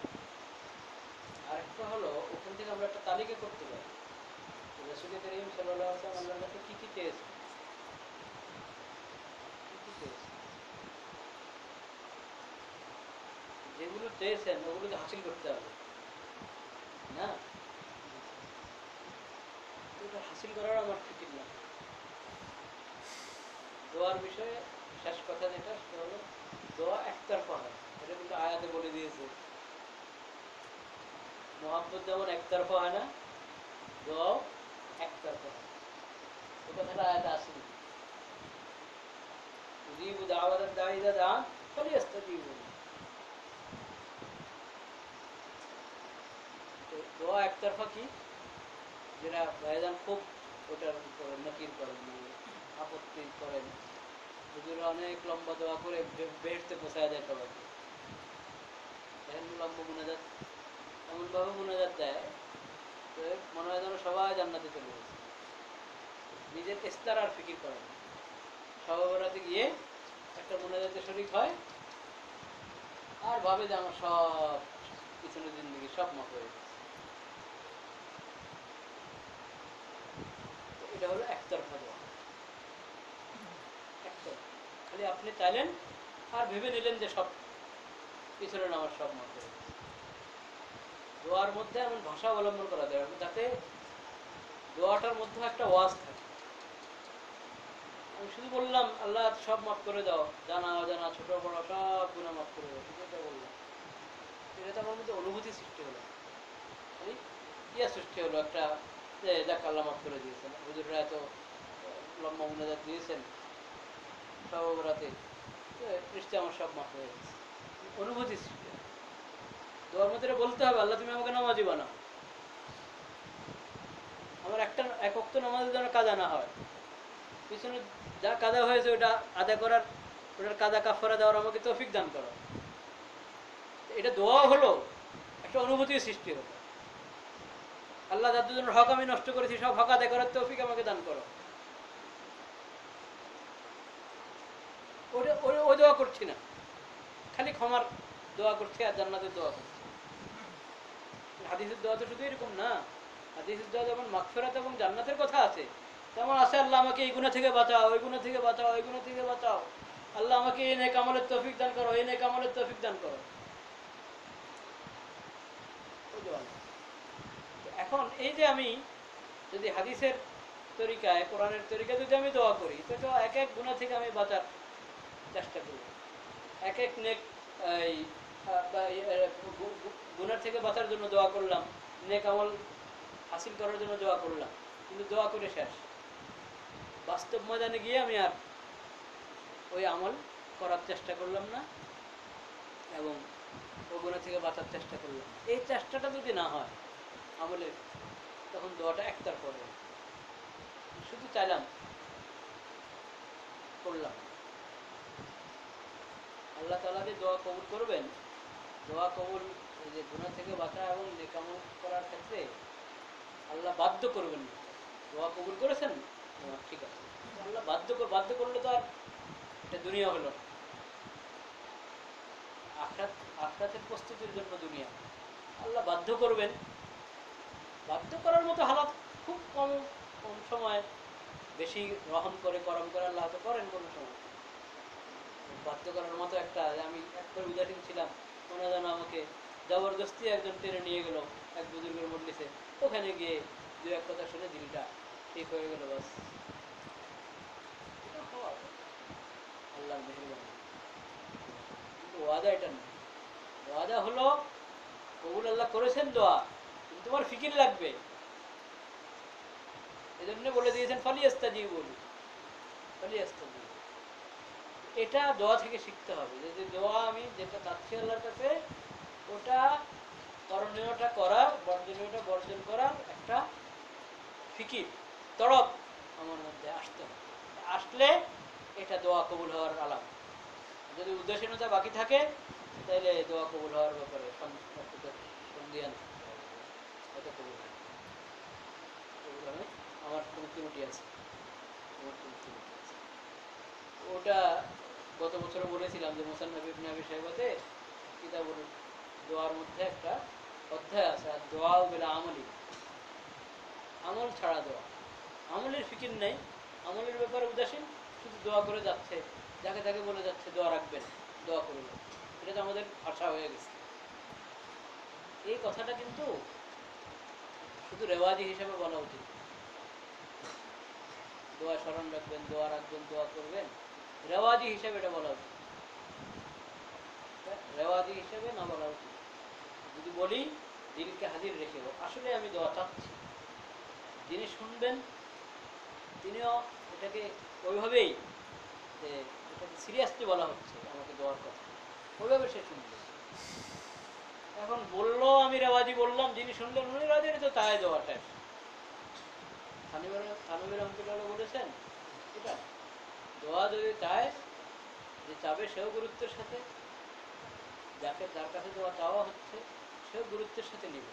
আরেকটা হলো, ওখান থেকে আমরা একটা তালিকা করতে পারি। সাল্লাহ আসলাম কাছে কী কী চেয়েছে যেগুলো চেয়েছেন ওগুলোকে হাসিল করতে হবে। না? তো এটা হাসিল করার আমার ফিকির না। দোয়ার বিষয়ে শেষ কথা যেটা, সেটা হলো একতরফা মহাব্বত যেমন একতরফা হয় না, দোয়াও একতরফা হয় কথাটা আয়াতে আসেনি। কি? যেটা খুব ওটার নকির করেন মানে আপত্তি করেন। হুজুরা অনেক লম্বা দোয়া করে বে- বেহেশতে পৌঁছায় দেয় সবাইকে। এখন লম্বা মোনাজাত। এমনভাবে মোনাজাত দেয় তো মনে হয় যেন সবাই জান্নাতে চলে গেছে। নিজের ইস্তার আর ফিকির করে না। সবাবরাতে গিয়ে একটা মোনাজাতে শরিক হয় আর ভাবে যে আমার সব পিছনের জিন্দগি সব মাফ হয়ে গেছে। এটা হলো একতরফা দোয়া একতরফা খালি আপনি চাইলেন, আর ভেবে নিলেন যে সব পিছনের আমার সব গেছে দোয়ার মধ্যে এমন ভাষা অবলম্বন করা যায় যাতে দোয়াটার মধ্যে একটা ওয়াজ থাকে। আমি শুধু বললাম, আল্লাহ সব মাফ করে দাও, জানা, অজানা, ছোট, বড়, সব গুণা মাফ করে দাও শুধু এটা বললাম। এটা আমার মধ্যে অনুভূতি সৃষ্টি হলো। মানে ইয়া সৃষ্টি হলো একটা, যে যাক আল্লাহ মাফ করে দিয়েছেন। হুজুররা এত লম্বা মুনাজাত দিয়েছেন। রাতে। সব মাফ হয়ে গেছে। অনুভূতি সৃষ্টি দোয়ার মধ্যে বলতে হবে, আল্লাহ তুমি আমাকে নামাজি বানাও। আমার একটা এক অক্ত নামাজের যেন কাজা না হয়। পিছনে যা কাদা হয়েছে ওটা আদা করার, ওটার কাদা কাফারা দেওয়ার আমাকে তৌফিক দান করো। এটা দোয়া হলো, একটা অনুভূতির সৃষ্টি হলো। আল্লাহ যার দুজনের হক আমি নষ্ট করেছি, সব হক আদায় করার তৌফিক আমাকে দান করো। ওটা ওই দোয়া করছি না। খালি ক্ষমার দোয়া করছে আর জান্নাতের দোয়া করছে। হাদিসের দোয়া তো শুধু এরকম না। হাদিসের দোয়া যেমন মাগফিরাত এবং জান্নাতের কথা আছে, তেমন আছে আল্লাহ আমাকে এই গুণা থেকে বাঁচাও, ওই গুণা থেকে বাঁচাও, ওই গুণা থেকে বাঁচাও। আল্লাহ আমাকে এই নেক আমলের তৌফিক দান করো, এই নেক আমলের তৌফিক দান করো। এখন এই যে আমি যদি হাদিসের তরিকায়, কোরআনের তরিকায় যদি আমি দোয়া করি, তো এক এক গুণা থেকে আমি বাঁচার চেষ্টা করব এক এক নেক, এই গুনার থেকে বাঁচার জন্য দোয়া করলাম, নেক আমল হাসিল করার জন্য দোয়া করলাম, কিন্তু দোয়া করে শেষ। বাস্তব ময়দানে গিয়ে আমি আর ওই আমল করার চেষ্টা করলাম না, এবং ও গুণা থেকে বাঁচার চেষ্টা করলাম। এই চেষ্টাটা যদি না হয়, আমলে তখন দোয়াটা একটার পরে শুধু চাইলাম, করলাম। আল্লাহ তালা যে দোয়া কবুল করবেন? দোয়া কবুল এই যে গুণা থেকে বাঁচা এবং নেকামল করার ক্ষেত্রে আল্লাহ বাধ্য করবেন। দোয়া কবুল করেছেন? হ্যাঁ, ঠিক আছে। আল্লাহ বাধ্য বাধ্য করলে তো আর এটা দুনিয়া হলো। আখরাত আখরাতের প্রস্তুতির জন্য দুনিয়া। আল্লাহ বাধ্য করবেন। বাধ্য করার মতো হালাত খুব কম কম সময় বেশি রহম করে করম করে আল্লাহ তো করেন কোনো সময়। বাধ্য করার মতো একটা আমি একবার উদাসীন ছিলাম ওনা যেন আমাকে জবরদস্তি একজন টেনে নিয়ে গেল এক বুজুর্গের মজলিসে ওখানে গিয়ে দু এক কথা শুনে দিলটা ঠিক হয়ে গেল, বাস। মেহরবানি। কিন্তু ওয়াদা এটা না ওয়াদা হলো, কবুল আল্লাহ করেছেন দোয়া, কিন্তু তোমার ফিকির লাগবে। এই জন্য বলে দিয়েছেন ফালি আস্তাজি বলি ফালি আস্তাজি এটা দোয়া থেকে শিখতে হবে। যে যে দোয়া আমি যেটা চাচ্ছি আল্লাহর কাছে, ওটা করণীয়টা করার বর্জনীয়টা বর্জন করার একটা ফিকির তড়প আমার মধ্যে আসতে হবে। আসলে এটা দোয়া কবুল হওয়ার আলাম যদি উদাসীনতা বাকি থাকে তাহলে দোয়া কবুল হওয়ার ব্যাপারে সন্ধিয়ান আমার কোনো ত্রুটি আছে? আমার কোনো ত্রুটি ওটা গত বছরও বলেছিলাম যে মোসান ইবনে আবি সাহেবাতে কিতাবুল দোয়ার মধ্যে একটা অধ্যায় আছে, আর দোয়া বেলা আমলি। আমল ছাড়া দোয়া। আমলের ফিকির নেই, আমলের ব্যাপারে উদাসীন, শুধু দোয়া করে যাচ্ছে, যাকে তাকে বলে যাচ্ছে, দোয়া রাখবেন, দোয়া করবেন এটা তো আমাদের ভাষা হয়ে গেছে। এই কথাটা কিন্তু শুধু রেওয়াজি হিসেবে বলা উচিত। দোয়া স্মরণ রাখবেন, দোয়া রাখবেন, দোয়া করবেন। রেওয়াজি হিসেবে এটা বলা উচিত। রেওয়াজি হিসেবে না বলা উচিত। যদি বলি, দিনকে হাজির রেখে আসলে আমি দোয়া চাচ্ছি। যিনি শুনবেন, তিনিও এটাকে ওইভাবেই, যে এটাকে সিরিয়াসলি বলা হচ্ছে আমাকে দোয়ার কথা। ওইভাবে সে শুনবে। এখন বলল, আমি রেওয়াজি বললাম, যিনি শুনলেন উনি রাজি তো তাই দেওয়াটা থানবির রহমতুল্লাহ বলেছেন? এটা? দোয়া যদি চায়, যে চাবে সেও গুরুত্বের সাথে। যাকে যার কাছে দোয়া চাওয়া হচ্ছে, সেও গুরুত্বের সাথে নেবে।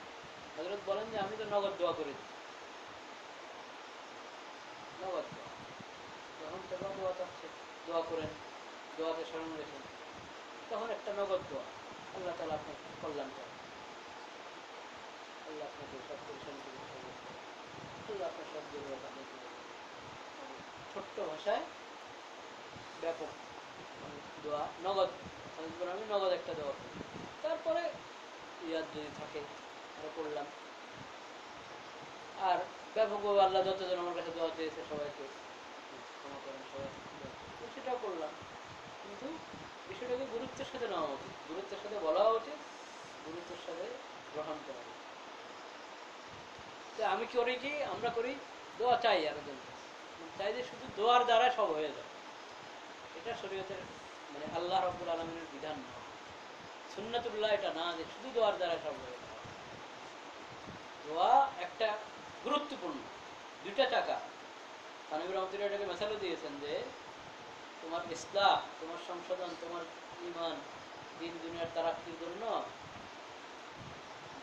হজরত বলেন যে, আমি তো নগদ দোয়া করে দিই। নগদ দোয়া। যখন কেউ দোয়া চাচ্ছে, দোয়া করেন দোয়াকে স্মরণ রেখেন, তখন একটা নগদ দোয়া। আল্লাহ তালা আপনার কল্যাণ করেন। আল্লাহ আপনাকে সব করতে আল্লাহ আপনার সব দুর্বলতা দূর ছোট্ট ভাষায় ব্যাপক মানে দোয়া, নগদ তারপর আমি নগদ একটা দোয়া করি তারপরে ইয়াদ যদি থাকে আরও করলাম আর ব্যাপকভাবে আল্লাহ যতজন আমার কাছে দোয়া চেয়েছে সবাইকে, ক্ষমা করেন সবাই। সেটাও করলাম। কিন্তু বিষয়টাকে গুরুত্বের সাথে নেওয়া উচিত। গুরুত্বের সাথে বলা উচিত, গুরুত্বের সাথে গ্রহণ করা উচিত। তো আমি করি কি? আমরা করি, দোয়া চাই আরেকজন চাই যে শুধু দোয়ার দ্বারা সব হয়ে যায় এটা শরীয়তের মানে আল্লাহ রব্বুল আলমিনের বিধান না। সুন্নাতুল্লাহ এটা না যে শুধু দোয়ার দ্বারা সব হয়ে দোয়া একটা গুরুত্বপূর্ণ, দুইটা টাকা। তানবির রহমতুল্লাহ এটাকে মেসালও দিয়েছেন যে, তোমার ইসলাম, তোমার সংশোধন, তোমার ইমান দিন দুনিয়ার তারাক্কির জন্য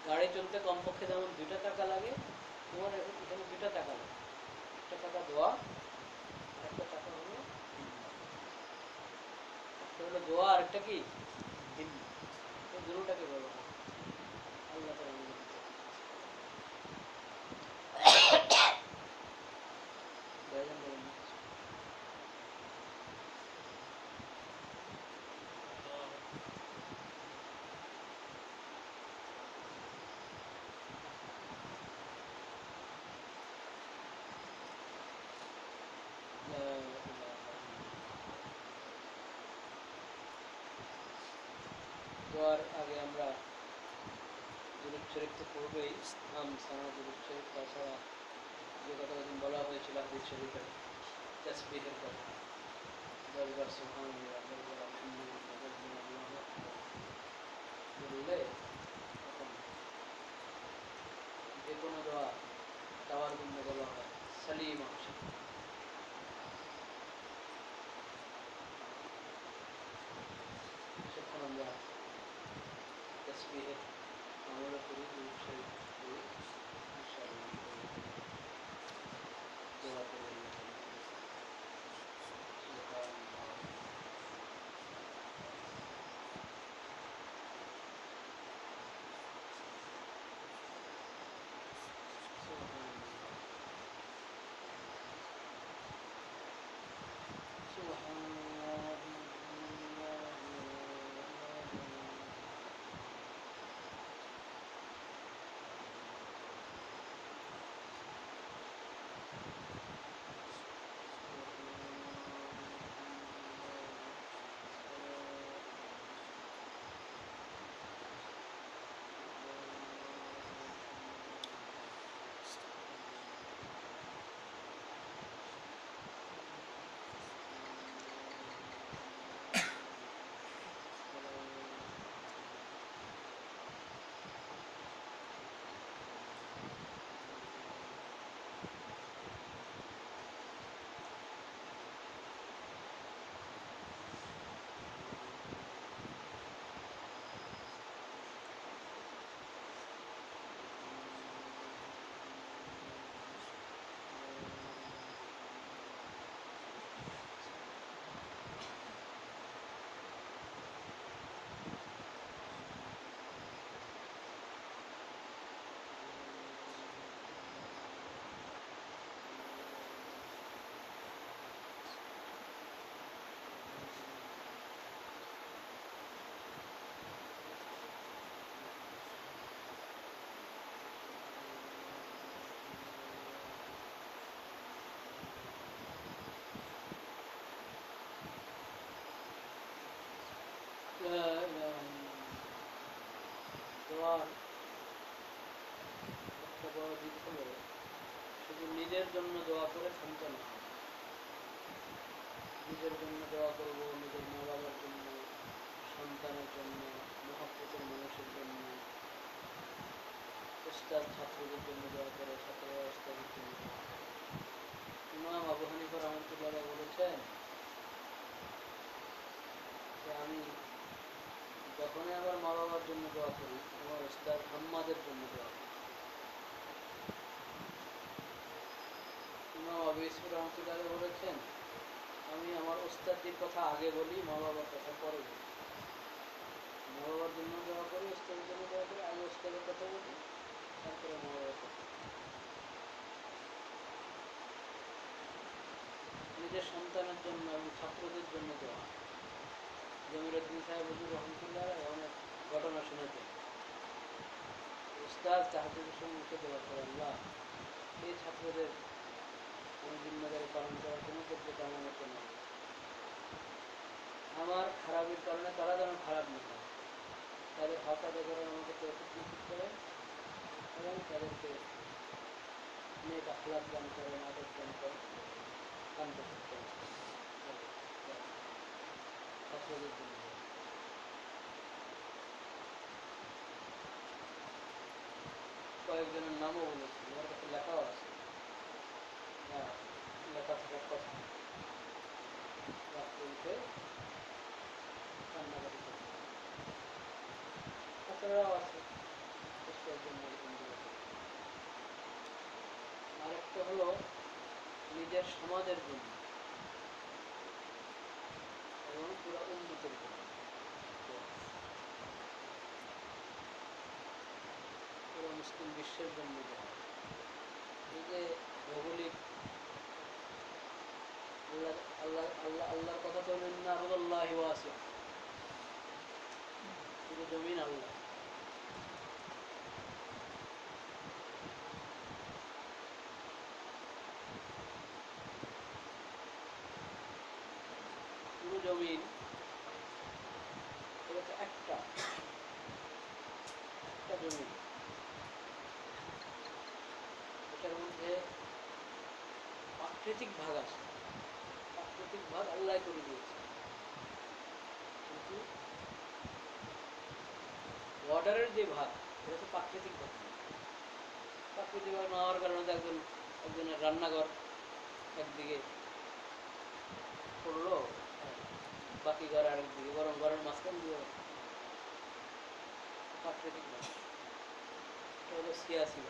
গাড়ি চলতে কমপক্ষে যেমন দুইটা টাকা লাগে, তোমার এখানে দুইটা টাকা লাগে। একটা টাকা দোয়া, একটা টাকা হলো হিম্মত। গোয়া আরেকটা কি হিম্মত। দুটাকে বলব আল্লাহ আগে আমরা দুরুদ শরীফ তো পূর্বেই আম সানা দুরুদ শরীফ তাছাড়া যে কথা ওদিন বলা হয়েছিল হাদিস শরীফের তসবিহের কথা দশবার সুবহানাল্লাহ দশবার আলহামদুলিল্লাহ দশবার আল্লাহু আকবার বললে তখন যে কোনো দোয়া দেওয়ার জন্য বলা হয় সালিম तस्वीर है हमारा पूरी रूप से দিক হলো শুধু নিজের জন্য দোয়া করে সন্তান হয়। নিজের জন্য দোয়া করব, নিজের মা বাবার জন্য, সন্তানের জন্য মহাপ্রতের মানুষের জন্য উস্তাদ, ছাত্রদের জন্য দোয়া করে ছাত্ররা উস্তাদের জন্য। ইমাম আবু হানিফা রহমতুল্লাহ বলেছেন যে আমি যখনই আমার মা বাবার জন্য দোয়া করি, আমার উস্তাদ হাম্মাদের জন্য দোয়া করি ইসুর রহমতুল্লাহ বলেছেন, আমি আমার উস্তাদের কথা আগে বলি মা বাবার কথা পরে বলি। মা বাবার জন্য দোয়া করি উস্তাদের জন্য দোয়া করি আগে উস্তাদের কথা বলি, তারপরে মা বাবার কথা নিজের সন্তানের জন্য এবং ছাত্রদের জন্য দোয়া। জমিরুদ্দিন সাহেব হুজুর রহমতুল্লাহ অনেক ঘটনা শুনেছেন। উস্তাদ তাহাজুদের সঙ্গে দেওয়া করে আল্লাহ, এই ছাত্রদের আমি জিম্মেদারি পালন করার কোনো যোগ্যতা আমার মতো নেই। আমার খারাপের কারণে তারা যেন খারাপ না হয়। তাদের আদায় করার আমাকে তৌফিক করেন এবং তাদেরকে নেক আখলাক দান করেন আদর দান করেন দান কয়েকজনের নামও বলেছি, আমার কাছে লেখাও আছে। আরেকটা নিজের সমাজের জন্য এবং পুরো উন্নতির জন্য মুসলিম বিশ্বের জন্য এই যে ভৌগোলিক আল্লাহ আল্লাহ আল্লাহ আল্লাহর কথা তো হলেন না আল্লাহ ওয়াসিয়া পুরো জমিন আল্লাহ পুরো জমিন এটা তো একটা একটা জমিন এটার মধ্যে প্রাকৃতিক ভাগ আছে ভাগ আল্লাহ করে দিয়েছে। কিন্তু যে ভাগ প্রাকৃতিক ভাগ। প্রাকৃতিক ভাগ না হওয়ার কারণে একজন, একজনের রান্নাঘর একদিকে পড়ল, বাকি ঘর আরেকদিকে, বরং ঘরের মাঝখান দিয়ে প্রাকৃতিক ভাগ। সিয়াসি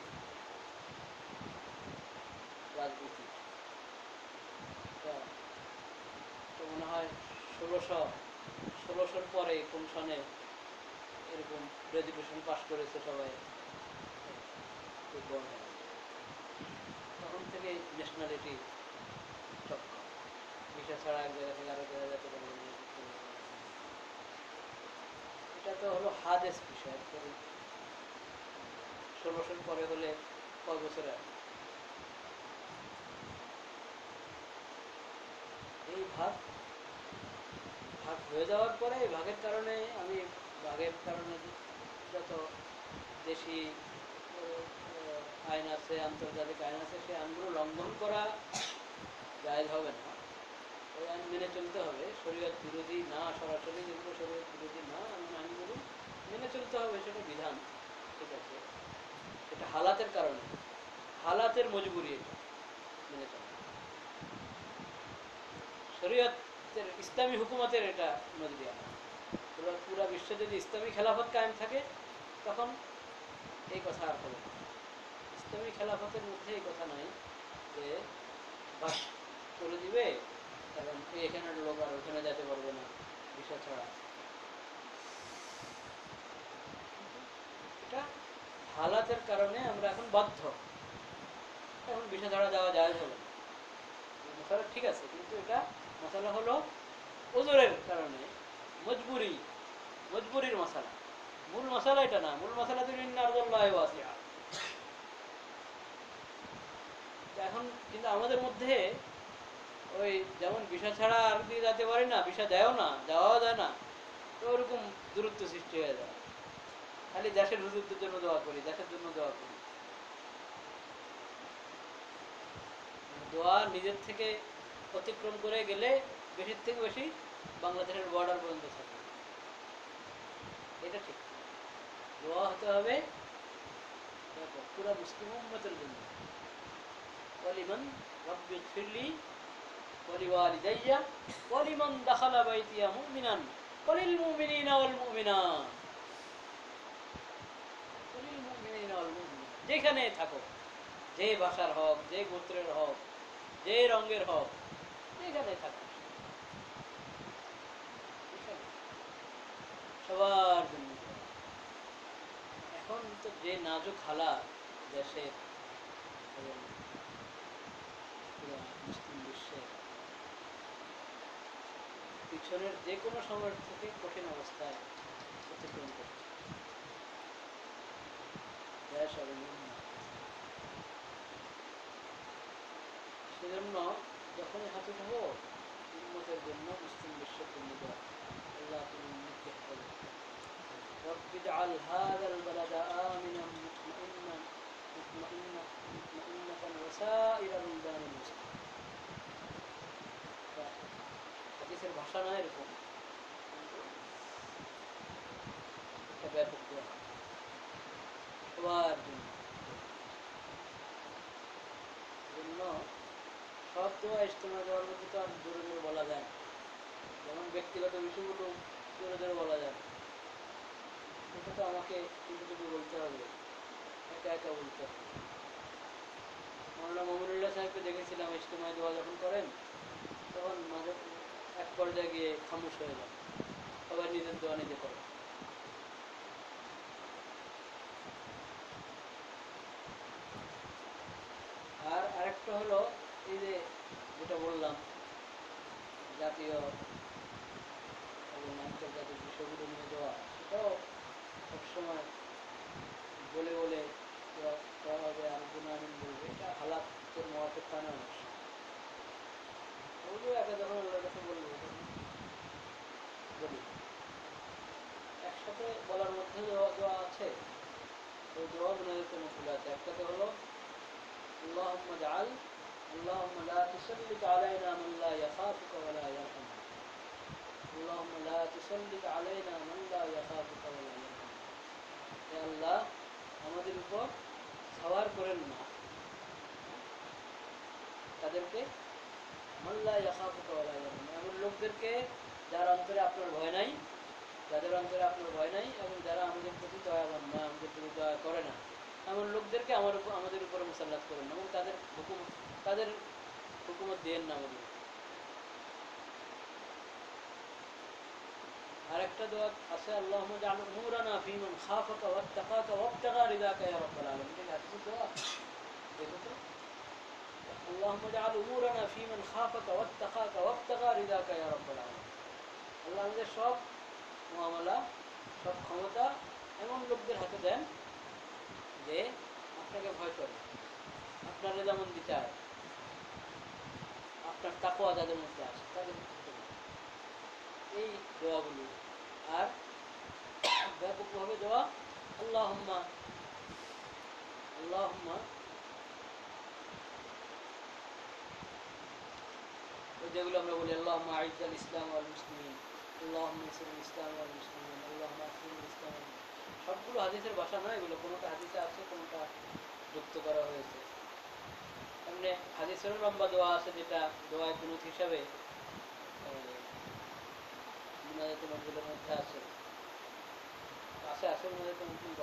রাজনীতি এটা তো মনে হয় ষোলোশো, ষোলোশোর পরে কোন সনে এরকম গ্রাজুয়েশন পাস করেছে সবাই। তখন থেকে ন্যাশনালিটি ভিসা ছাড়া এক জায়গা থেকে আরেক জায়গায় যেতে এটা তো হলো হাদেস বিষয় ষোলোশোর পরে হলে কয় বছরে? এই ভাগ ভাগ হয়ে যাওয়ার পরে ভাগের কারণে আমি, ভাগের কারণে যত দেশি আইন আছে, আন্তর্জাতিক আইন আছে সেই আইনগুলো লঙ্ঘন করা জায়জ হবে না। ওই আইন মেনে চলতে হবে। শরীয়ত বিরোধী না, সরাসরি যেগুলো শরীয়ত বিরোধী না এমন আইনগুলো মেনে চলতে হবে, সেটা বিধান। ঠিক আছে? সেটা হালাতের কারণে। হালাতের মজবুরি এটা, মেনে চলা। শরীয়তের ইসলামী হুকুমতের এটা নজরি আনা পুরো পুরা বিশ্বে যদি ইসলামী খেলাফত কায়েম থাকে, তখন এই কথা আর হবে ইসলামী খেলাফতের মধ্যে এই কথা নাই যে, বাস করে দিবে কারণ এখানে লোক আর ওখানে যেতে পারবে না, বিষয় ছাড়া। এটা হালাতের কারণে আমরা এখন বাধ্য। এখন বিষয় ছাড়া যাওয়া যায় হবে ঠিক আছে, কিন্তু এটা মশালা হলো ওজোরের কারণে মজবুরি, মজবুরির মশালা। মূল মশালা এটা না, মূল মশালা তো তো এখন কিন্তু আমাদের মধ্যে ওই যেমন বিষা ছাড়া আর দিয়ে যেতে পারি না, বিষা দেয়ও না, যাওয়াও যায় না, তো ওরকম দূরত্ব সৃষ্টি হয়ে যায়। খালি দেশের হুজুরদের জন্য দোয়া করি, দেশের জন্য দোয়া করি। দোয়া নিজের থেকে অতিক্রম করে গেলে বেশির থেকে বেশি বাংলাদেশের বর্ডার পর্যন্ত থাকে। এটা ঠিক। দোয়া হতে হবে পুরা মুসলিম উম্মতের জন্য। ওয়ালিমান রব্বি ফিরলি ওয়ালিওয়ালিদাইয়া ওয়ালিমান দাখালা বাইতিয়া মুমিনান ওয়ালিল মুমিনিনা ওয়াল মুমিনাত। ওয়ালিল মুমিনিনা ওয়াল মুমিনাত। যেখানে থাকো, যে ভাষার হোক, যে গোত্রের হোক, যে রঙের হোক সবার জন্য। এখন তো যে পিছনের যে কোনো সময় থেকে কঠিন অবস্থায় অতিক্রম করছে। সেজন্য যখনই হাত উঠাবো উন্মতের জন্য মুসলিম বিশ্বের জন্য দোয়া। আল্লাহ তুমি উন্মতকে হেফাজত করো। رب اجعل هذا البلد آمنا مطمئنا مطمئنا مطمئنة وسائر بلدان المسلمين হাদিসের ভাষা না এরকম কিন্তু একটা ব্যাপক দোয়া সবার জন্য জন্য সব দোয়া ইজতেমা দেওয়ার মধ্যে তো আর জোরে জোরে বলা যায় না। যেমন ব্যক্তিগত বিষয়গুলো জোরে জোরে বলা যায় না। এটা তো আমাকে যদি বলতে হবে। একা একা বলতে হবে। মৌলানা মমিনুল্লাহ সাহেবকে দেখেছিলাম ইজতেমায় দোয়া যখন করেন, তখন মাঝে এক পর্যায়ে গিয়ে খামোশ হয়ে যান। সবাই নিজের দোয়া নিজে করে একটা হলো এই যে যেটা বললাম জাতীয় এবং আন্তর্জাতিক বিষয়গুলো নিয়ে যাওয়া সেটাও সবসময় বলে বলে হবে, আর বলবে এটা হালাত মহাতে পায় একসাথে বলার মধ্যে দেওয়া দেওয়া আছে। ওই দেওয়া গুণাদের কোনো ভুল আছে একসাথে হলো আল্লাহ জাল اللهم لا تسلط علينا من لا يخافك ولا يرحمنا اللهم لا تسلط علينا من لا يخافك ولا يرحمنا يا الله আমাদের উপর সওয়ার করেন না তাদেরকে মাল্লা ইয়াখাফুকা ওয়ালা ইয়ারহামুকা এমন লোকদেরকে যার অন্তরে আপনার ভয় নাই যাদের অন্তরে আপনার ভয় নাই এবং যারা আমাদের প্রতি দয়াবান না আমাদের প্রতি দয়া করে না এমন লোকদেরকে আমার উপর আমাদের উপরে মুসাল্লাত করেন না এবং তাদের হুকুম তাদের হুকুমত দেন না আমাদের আরেকটা দোয়া আছে আল্লাহুম্মা জাআল উমুরানা ফীমান খাফাকা ওয়াত্তাকাকা ওয়াবতাগা রিদাকা ইয়া রাব্বাল আলামিন এটা হাদিসের দোয়া দেখো তো اللهم اجعل امورنا في من خافك واتقاك وابتغى رضاك يا رب العالمين আল্লাহ আমাদের সব মুআমালা সব ক্ষমতা এমন লোকদের হাতে দেন যে আপনাকে ভয় করে আপনার রেজামন্দি চায় আপনার তাকওয়া যাদের মধ্যে আসে তাদের এই দোয়াগুলো। আর ব্যাপকভাবে দোয়া আল্লাহুম্মা আল্লাহুম্মা ওই যেগুলো আমরা বলি আল্লাহ আইজ্জাল ইসলাম ওয়াল মুসলিমিন, আল্লাহুম্মা ইসলাম মুসলিমিন, আল্লাহুম্মা আফরিল ইসলাম সবগুলো হাদিসের ভাষা নয়, এগুলো কোনোটা হাদিসে আছে, কোনোটা যুক্ত করা হয়েছে। এমনি হাদিসেরও লম্বা দোয়া আছে যেটা দোয়ায় কোনো হিসাবে মধ্যে আছে। আছে আসল মধ্যে কোনো মঞ্জুল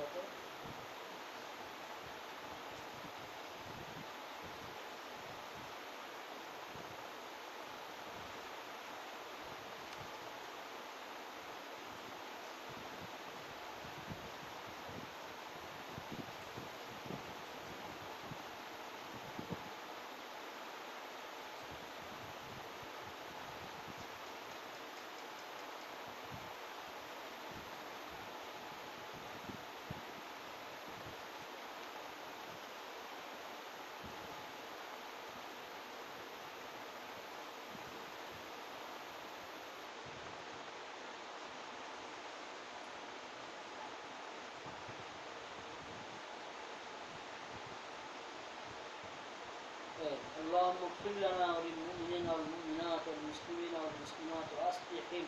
اللهم اغفر لنا وللمؤمنين والمؤمنات والمسلمين والمسلمات واصلحهم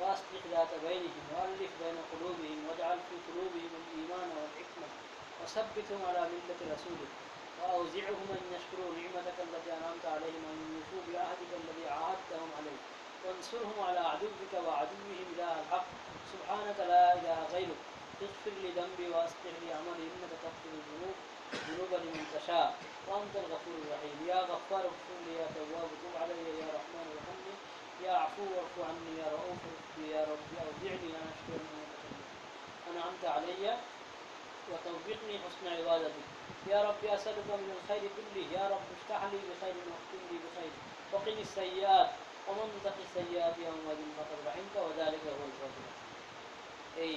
وأصلح ذات بينهم وألف بين قلوبهم واجعل في قلوبهم الإيمان والحكمة وثبتهم على ملة رسولك وأوزعهم أن يشكروا نعمتك التي أنعمت عليهم وأن يوفوا بعهدك الذي عاهدتهم عليه وانصرهم على عدوك وعدوهم اله الحق. سبحانك لا إله غيرك. اغفر لي ذنبي وأصلح لي عملي إنك تغفر الذنوب. ذنوب لمن تشاء وانت الغفور الرحيم يا غفار اغفر لي يا تواب تب علي يا رحمن ارحمني يا عفو واعف عني يا رؤوف اغفر يا رب اوزعني ان اشكر نعمتك التي انعمت علي وتوفقني حسن عبادتك يا رب اسالك من الخير كله يا رب افتح لي بخير واختم لي بخير وقني السيئات ومن تق السيئات يومئذ فقد رحمت وذلك هو الفوز العظيم এই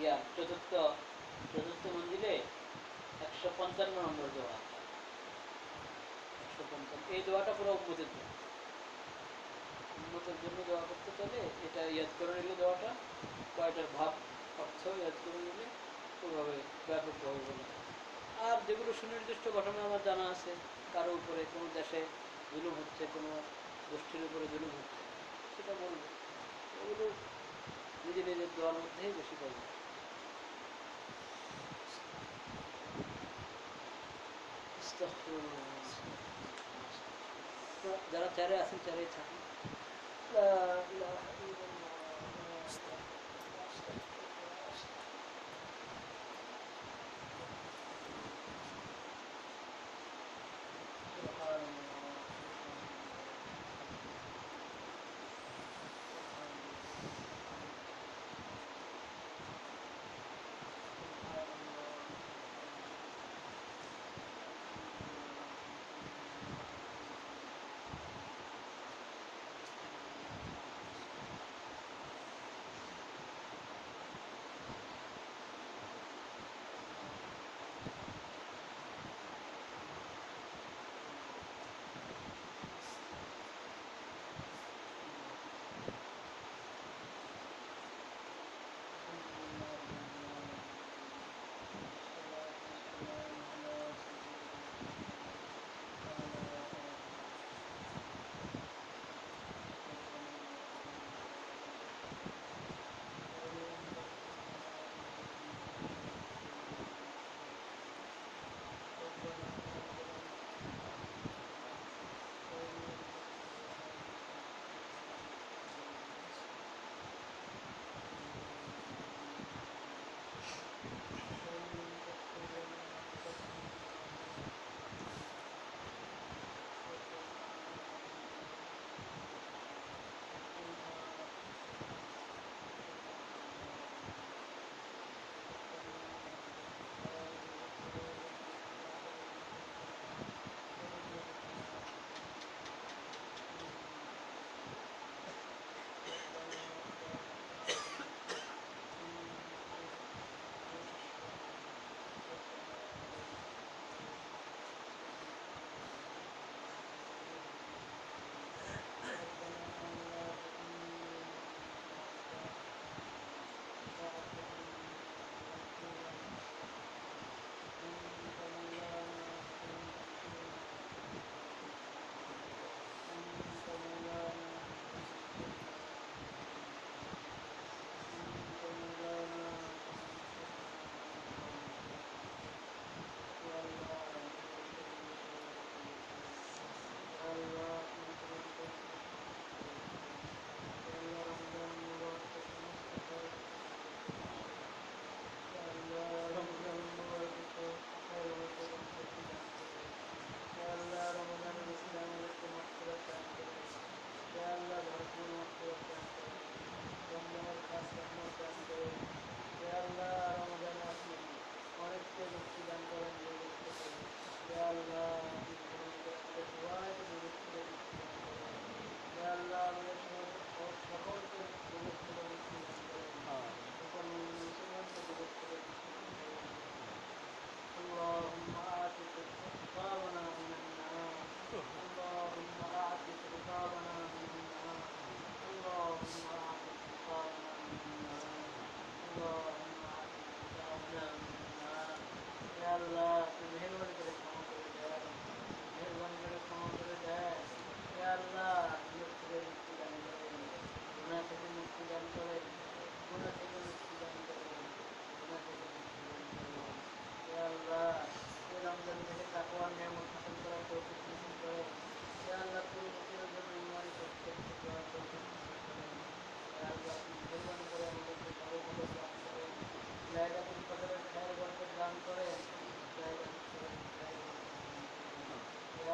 ইয়া চতুর্থ চতুর্থ মন্দিরে একশো পঞ্চান্ন নম্বর দোয়া। একশো পঞ্চান্ন। এই দোয়াটা পুরো উন্মতের দোয়া। উন্মতের জন্য দোয়া করতে চাইলে এটা ইয়াদ করে নিলে দোয়াটা, কয়টার ভাব অর্থ ইয়াদ করে নিলে ওইভাবে ব্যাপকভাবে বলে আর যেগুলো সুনির্দিষ্ট ঘটনা আমার জানা আছে, কারও উপরে কোনো দেশে জুলুম হচ্ছে, কোনো গোষ্ঠীর উপরে জুলুম হচ্ছে, সেটা বলব। ওগুলো নিজে নিজের দোয়ার মধ্যেই বেশি বলব যারা চারে আছেন চারেই থাকুন লা ইলাহা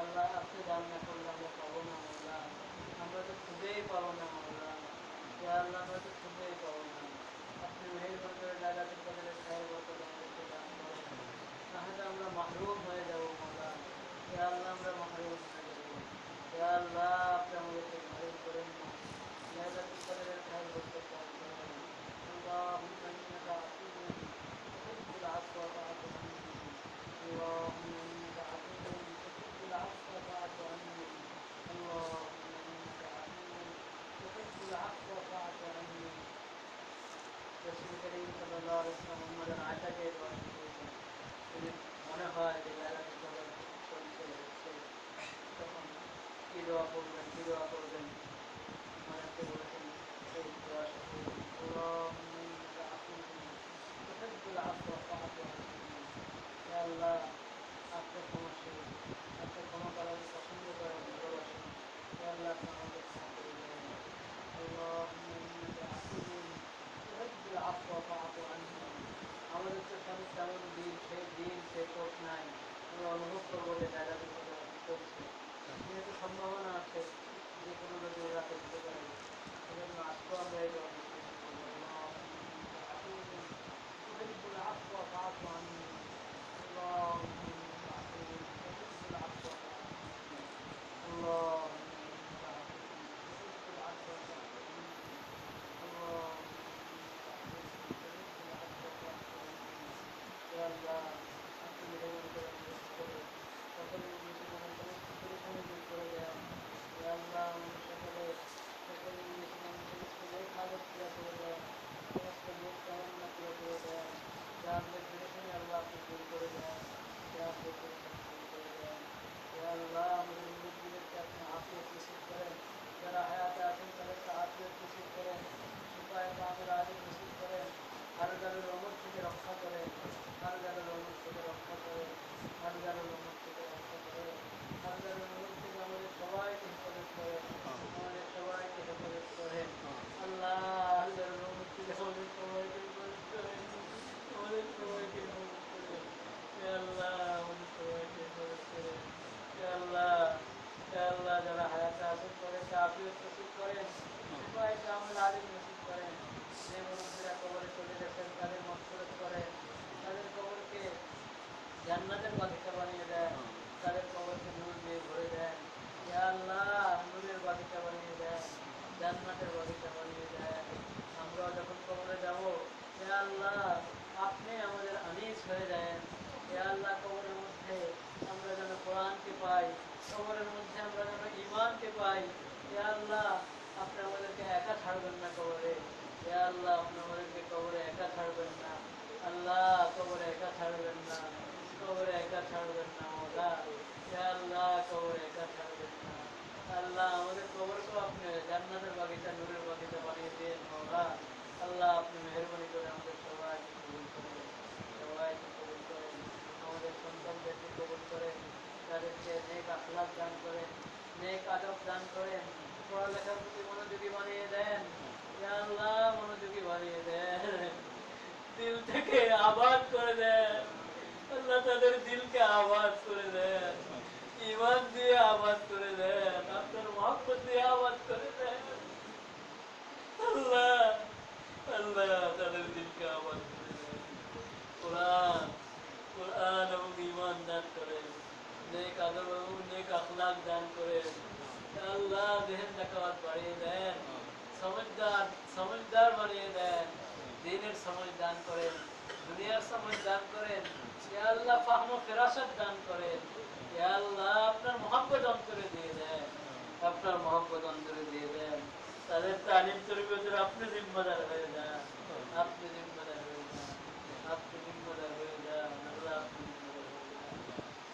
আল্লাহ দান না করলে আমরা পাবো না মাওলা আমরা তো খুঁজেই পাবো না মাওলা ইয়া আল্লাহ আমরা তো খুঁজেই পাবো না আপনি মেহেরবান করে লাগাতে কদরের খায়ের বরকত আমাদেরকে আমরা মাহরুম হয়ে যাব, মাওলা। ইয়া আল্লাহ আমরা মাহরুম হয়ে যাব। ইয়া আল্লাহ আপনি আমাদেরকে করেন না। বরকত রাসুল করিম সাল্লাহ মোহাম্মদের আয়টাকে মনে হয় যে লাইলাতুল কদর চলে যাচ্ছে তখন কী দোয়া করবেন কী দোয়া করবেন মনে রাখতে বলেছেন সেই দোয়া সকল আল্লাহ হয় বা আপনি জান্নাতের বাগিচা বানিয়ে দেন তাদের কবরকে নূর দিয়ে ভরে দেন ইয়া আল্লাহ, নূরের বাগিচা বানিয়ে দেন জান্নাতের বাগিচা বানিয়ে দেন আমরা যখন কবরে যাব, ইয়া আল্লাহ, আপনি আমাদের আনিস হয়ে দেন ইয়া আল্লাহ, কবরের মধ্যে আমরা যেন কোরআনকে পাই, কবরের মধ্যে আমরা যেন ইমানকে পাই। ইয়া আল্লাহ, আপনি আমাদেরকে একা ছাড়বেন না কবরে। ইয়া আল্লাহ, আপনি আমাদেরকে কবরে একা ছাড়বেন না। আল্লাহ, কবরে একা ছাড়বেন না। কবরে একা ছাড়বেন না ইয়া আল্লাহ কবরে একা ছাড়বেন না আল্লাহ আমাদের কবরকেও আপনি জান্নাতের বাগিচা নূরের বাগিচা বানিয়ে মোলা আল্লাহ আপনি মেহরবানি করে আমাদের সবাইকে কবুল করেন সবাইকে কবুল করেন আমাদের সন্তানদেরকে কবুল করেন তাদেরকে নেক দান করেন নেক আদব দান করেন পড়ালেখার প্রতি মনোযোগী বানিয়ে দেন আল্লাহ মনোযোগী বানিয়ে দেন দিল থেকে আবাদ করে দেন তাদের দিলকে আবাদ করে দেন ইমান দিয়ে আবাদ করে দেন আপনার মহব্বত দিয়ে আবাদ করে দেন আল্লাহ আল্লাহ তাদের দিলকে আবাদ করে দেন কোরআন কোরআন এবং ইমান দান করেন নেক আদব এবং নেক আখলাক দান করেন আল্লাহ দেহের জাকাত বাড়িয়ে দেন সমজদার সমজদার বানিয়ে দেন দিনের সময় দান করেন দুনিয়ার সময় দান করেন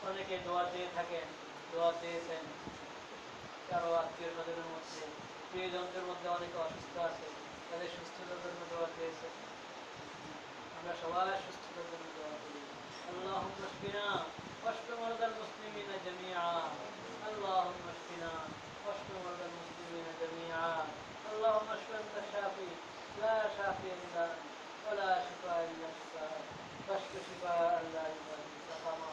অনেকে দোয়া দিয়ে থাকেন, দোয়া দিয়েছেন কারও আত্মীয় স্বজনের মধ্যে, প্রিয়জনদের মধ্যে অনেকে অসুস্থ আছে, তাদের সুস্থতার জন্য দোয়া দিয়েছেন আমরা সবাই সুস্থতার জন্য দোয়া করি। اللهم اشفنا واشف مرضى المسلمين جميعا اللهم اشفنا واشف مرضى المسلمين جميعا اللهم اشف انت الشافي لا شافي الا انت ولا شفاء الا شفاء واشف شفاء لا يغادر سقما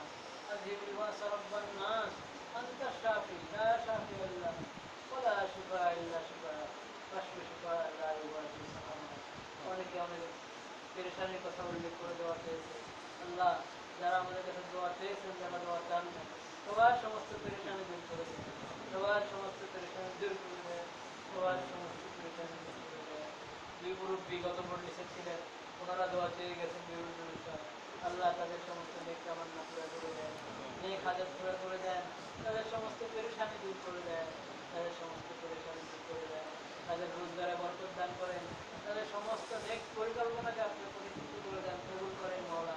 اذهب الباس رب الناس أنت الشافي لا شافي إلا ولا شفاء إلا شفاء واشف شفاء لا يغادر سقما অনেকে অনেক পেরেশানির কথা উল্লেখ করে দেওয়া হয়েছে আল্লাহ যারা আমাদের কাছে দোয়া চেয়েছেন, যারা দোয়া চান সবার সমস্ত পেরেশানি দূর করে সবার সমস্ত পেরেশানি দূর করে দেন। সবার সমস্ত পেরেশানি দূর করে দেন। দুই মুরব্বী গত মন্ডিসে ছিলেন ওনারা দোয়া চেয়ে গেছেন আল্লাহ তাদের সমস্ত নেক কামান্না পুরো করে দেন। নেক হাজার পুরো করে দেন। তাদের সমস্ত পেরেশানি দূর করে দেন। তাদের সমস্ত পেরেশানি দূর করে দেন। তাদের রোজগারে বরকত দান করেন। তাদের সমস্ত নেক পরিকল্পনাকে আপনি পরিচিত করে দেন কবুল করেন মহলা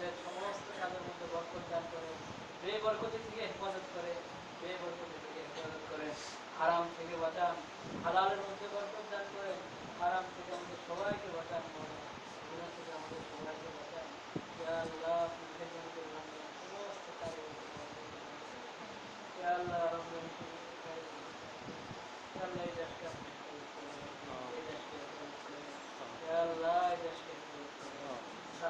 তাদের সমস্ত কাজের মধ্যে বরকত দান করেন বে বরকতি থেকে হেফাজত করে বে বরকতি থেকে হেফাজত করেন হারাম থেকে বাঁচান, হালালের মধ্যে বরকত দান করেন, হারাম থেকে আমাদের সবাইকে বাঁচান মহলা গুনাহ থেকে আমাদের সবাইকে বাঁচান আল্লাহ করে সমস্ত। ইয়া আল্লাহ রহমান এই দেশকে আল্লাহ, এই দেশকে।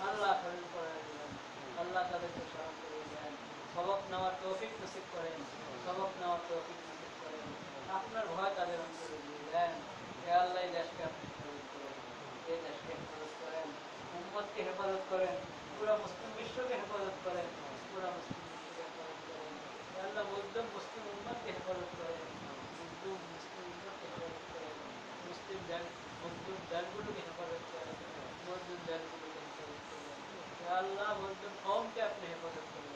আল্লাহ স্মরণ করে দেন আল্লাহ তাদেরকে স্মরণ করিয়ে দেন সবক নেওয়ার তৌফিক নসিব করেন। সবক নেওয়ার তৌফিক নসিব করেন। আপনার ভয় তাদের অন্তরে দিয়ে দেন। ইয়া আল্লাহ দেশকে আপনি হেফাজত করেন। এই দেশকে হেফাজত করেন। উম্মতকে হেফাজত করেন। পুরো মুসলিম বিশ্বকে হেফাজত করেন। পুরো মুসলিম বিশ্বকে হেফাজত করেন। আল্লাহ মজলুম মুসলিম উম্মতকে হেফাজত করেন। মজলুম মুসলিম উম্মতকে হেফাজত করেন। মুসলিম জান মজলুম জানগুলোকে হেফাজত করেন। হেফাজত করেন ইয়া আল্লাহ মজলুম কওমকে আপনি হেফাজত করেন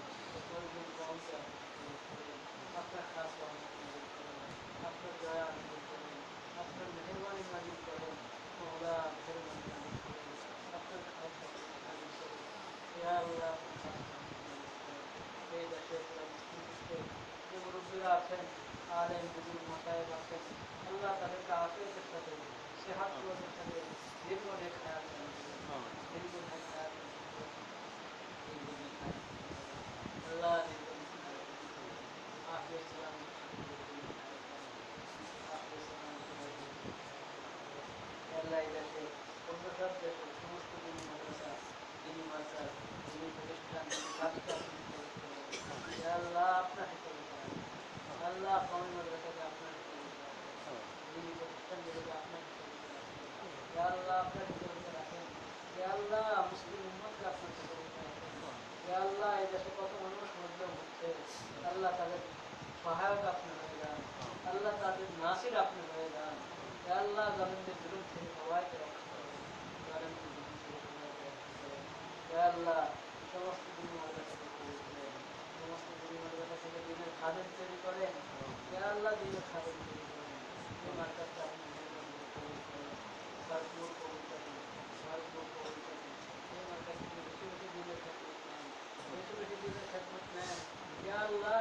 মজলুম কওমকে আপনি হেফাজত করেন আপনার খাস রহমত নাজিল করেন আপনার দয়া নাজিল করেন আপনার মেহরবানি নাজিল করেন মৌলা মেহরবানি নাজিল করেন আপনার খাস রহমত নাজিল করেন ইয়া আল্লাহ আপনার খাস রহমত নাজিল করেন এই দেশে পুরো মুসলিম বিশ্বে যে মুরব্বীরা আছেন আলেম বুজুর্গ মাসায়েব আছেন আল্লাহ তাদেরকে আফিয়তের সাথে সেহাত সুরতের সাথে দীর্ঘ নেক হায়াত দান করুন। দীর্ঘ নেক হায়াত দান করুন। দীর্ঘ নেক হায়াত দান করুন। আল্লাহ দীর্ঘ নেক হায়াত দান করুন। আফিয়ত সালামতের সাথে দীর্ঘ নেক হায়াত দান করুন। আফিয়ত সালামতের সাথে দীর্ঘ নেক হায়াত দান করুন। আল্লাহ এই দেশে অন্য সব দেশে সমস্ত দিনী মাদ্রাসা দিনী মাদ্রাসা দিনী প্রতিষ্ঠান আল্লাহ আপনার করেন আল্লাহ কমে মাদ্রাসাকে আপনার রাখেন দিনী প্রতিষ্ঠানগুলোকে আপনার ইয়া আল্লাহ, আপনার হেফাজতে রাখেন আল্লাহ, মুসলিম উম্মতকে আপনার ইয়া আল্লাহ এই দেশে হচ্ছে আল্লাহ তাদের সহায়ক আপনি হয়ে যান, আল্লাহ তাদের নাসির আপনি হয়ে যান আল্লাহ থেকে সবাইকে রক্ষা করেন আল্লাহ সমস্ত দিনী মাদ্রাসাকে কবুল সমস্ত দিনী মাদ্রাসা থেকে দিনের খাদেম তৈরি করেন আল্লাহ দিনের খাদেম তৈরি করেন কবুল করেন এই মার্কাজ থেকে বেশি বেশি দিনের খেদমত নেন বেশি বেশি দিনের খেদমত নেন ইয়া আল্লাহ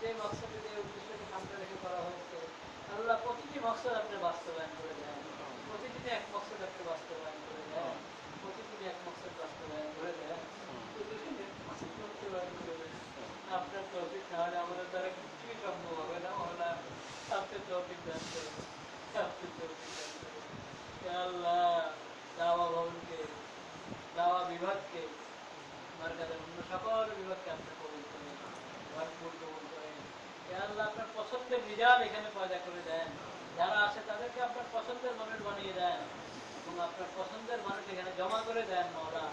যে মকসদে যে উদ্দেশ্যকে সামনে রেখে করা হয়েছে আল্লাহ প্রতিটি মকসদ আপনি বাস্তবায়ন করে দেন। প্রতিদিনে এক মকসদ আপনি বাস্তবায়ন করে দেন। প্রতিদিনে এক মকসদ বাস্তবায়ন করে দেন। প্রতিদিনে এক মকসদ বাস্তবায়ন করে দেন। আপনার তৌফিক না হলে আমাদের দ্বারা কিছুই সম্ভব হবে না। মহলা আপনি তৌফিক দান করুন। আপনি তৌফিক দান করুন। আল্লাহ দাওয়া ভবনকে দাওয়া বিভাগকে মার্কাজের অন্য সকল বিভাগকে আপনি কবুল ভরপুর ইয়া আল্লাহ পছন্দের এখানে পয়দা করে দেন, যারা আছে তাদেরকে আপনার পছন্দের মানুষ বানিয়ে দেন আপনার পছন্দের মানুষ এখানে জমা করে দেন মহলা।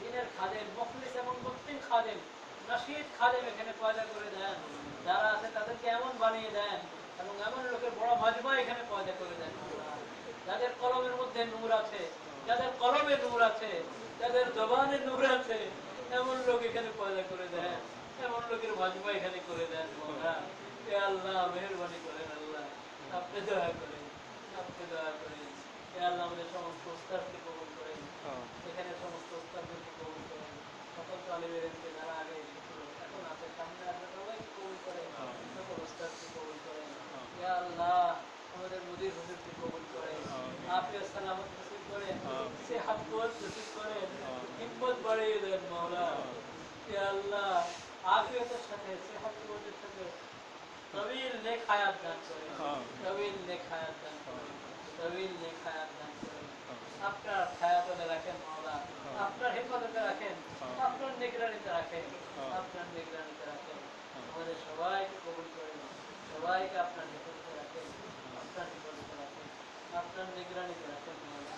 দিনের খাদেম, মখলিস এবং মুসলিম খাদেম এখানে পয়দা করে দেন। যারা আছে তাদেরকে এমন বানিয়ে দেন এবং এমন লোকের বড় মাজমা এখানে পয়দা করে দেন আল্লাহ। যাদের কলমের মধ্যে নূর আছে, যাদের কলমে নূর আছে, যাদের জবানে নূর আছে, এমন লোক এখানে পয়দা করে দেন, এমন লোকের মাজমা এখানে করে দেন মৌলা এ আল্লাহ মেহরবানি করেন আল্লাহ? আপনি করেন, আপনি আল্লাহ মুদির হুজুরকে কবুল করেন। আফিয়া সালামত নসিব করেন। সেহাত কুওয়াত নসিব করেন। হিম্মত বাড়িয়ে দেন, মাওলা। ইয়া আল্লাহ সাথে সেহাত কুওয়াতের সাথে তবিল নেক হায়াত দান করেন। তবিল নেক হায়াত দান করেন। তবিল নেক হায়াত দান করেন। আপনার ছায়াতলে রাখেন মাওলা। আপনার হেফাজতে রাখেন। আপনার নিগরানিতে রাখেন। আপনার নিগরানিতে রাখেন। আমাদের সবাইকে কবুল করেন সবাইকে আপনার হেফাজতে রাখেন। আপনার হেফাজতে রাখেন। আপনার নিগরানিতে রাখেন মাওলা।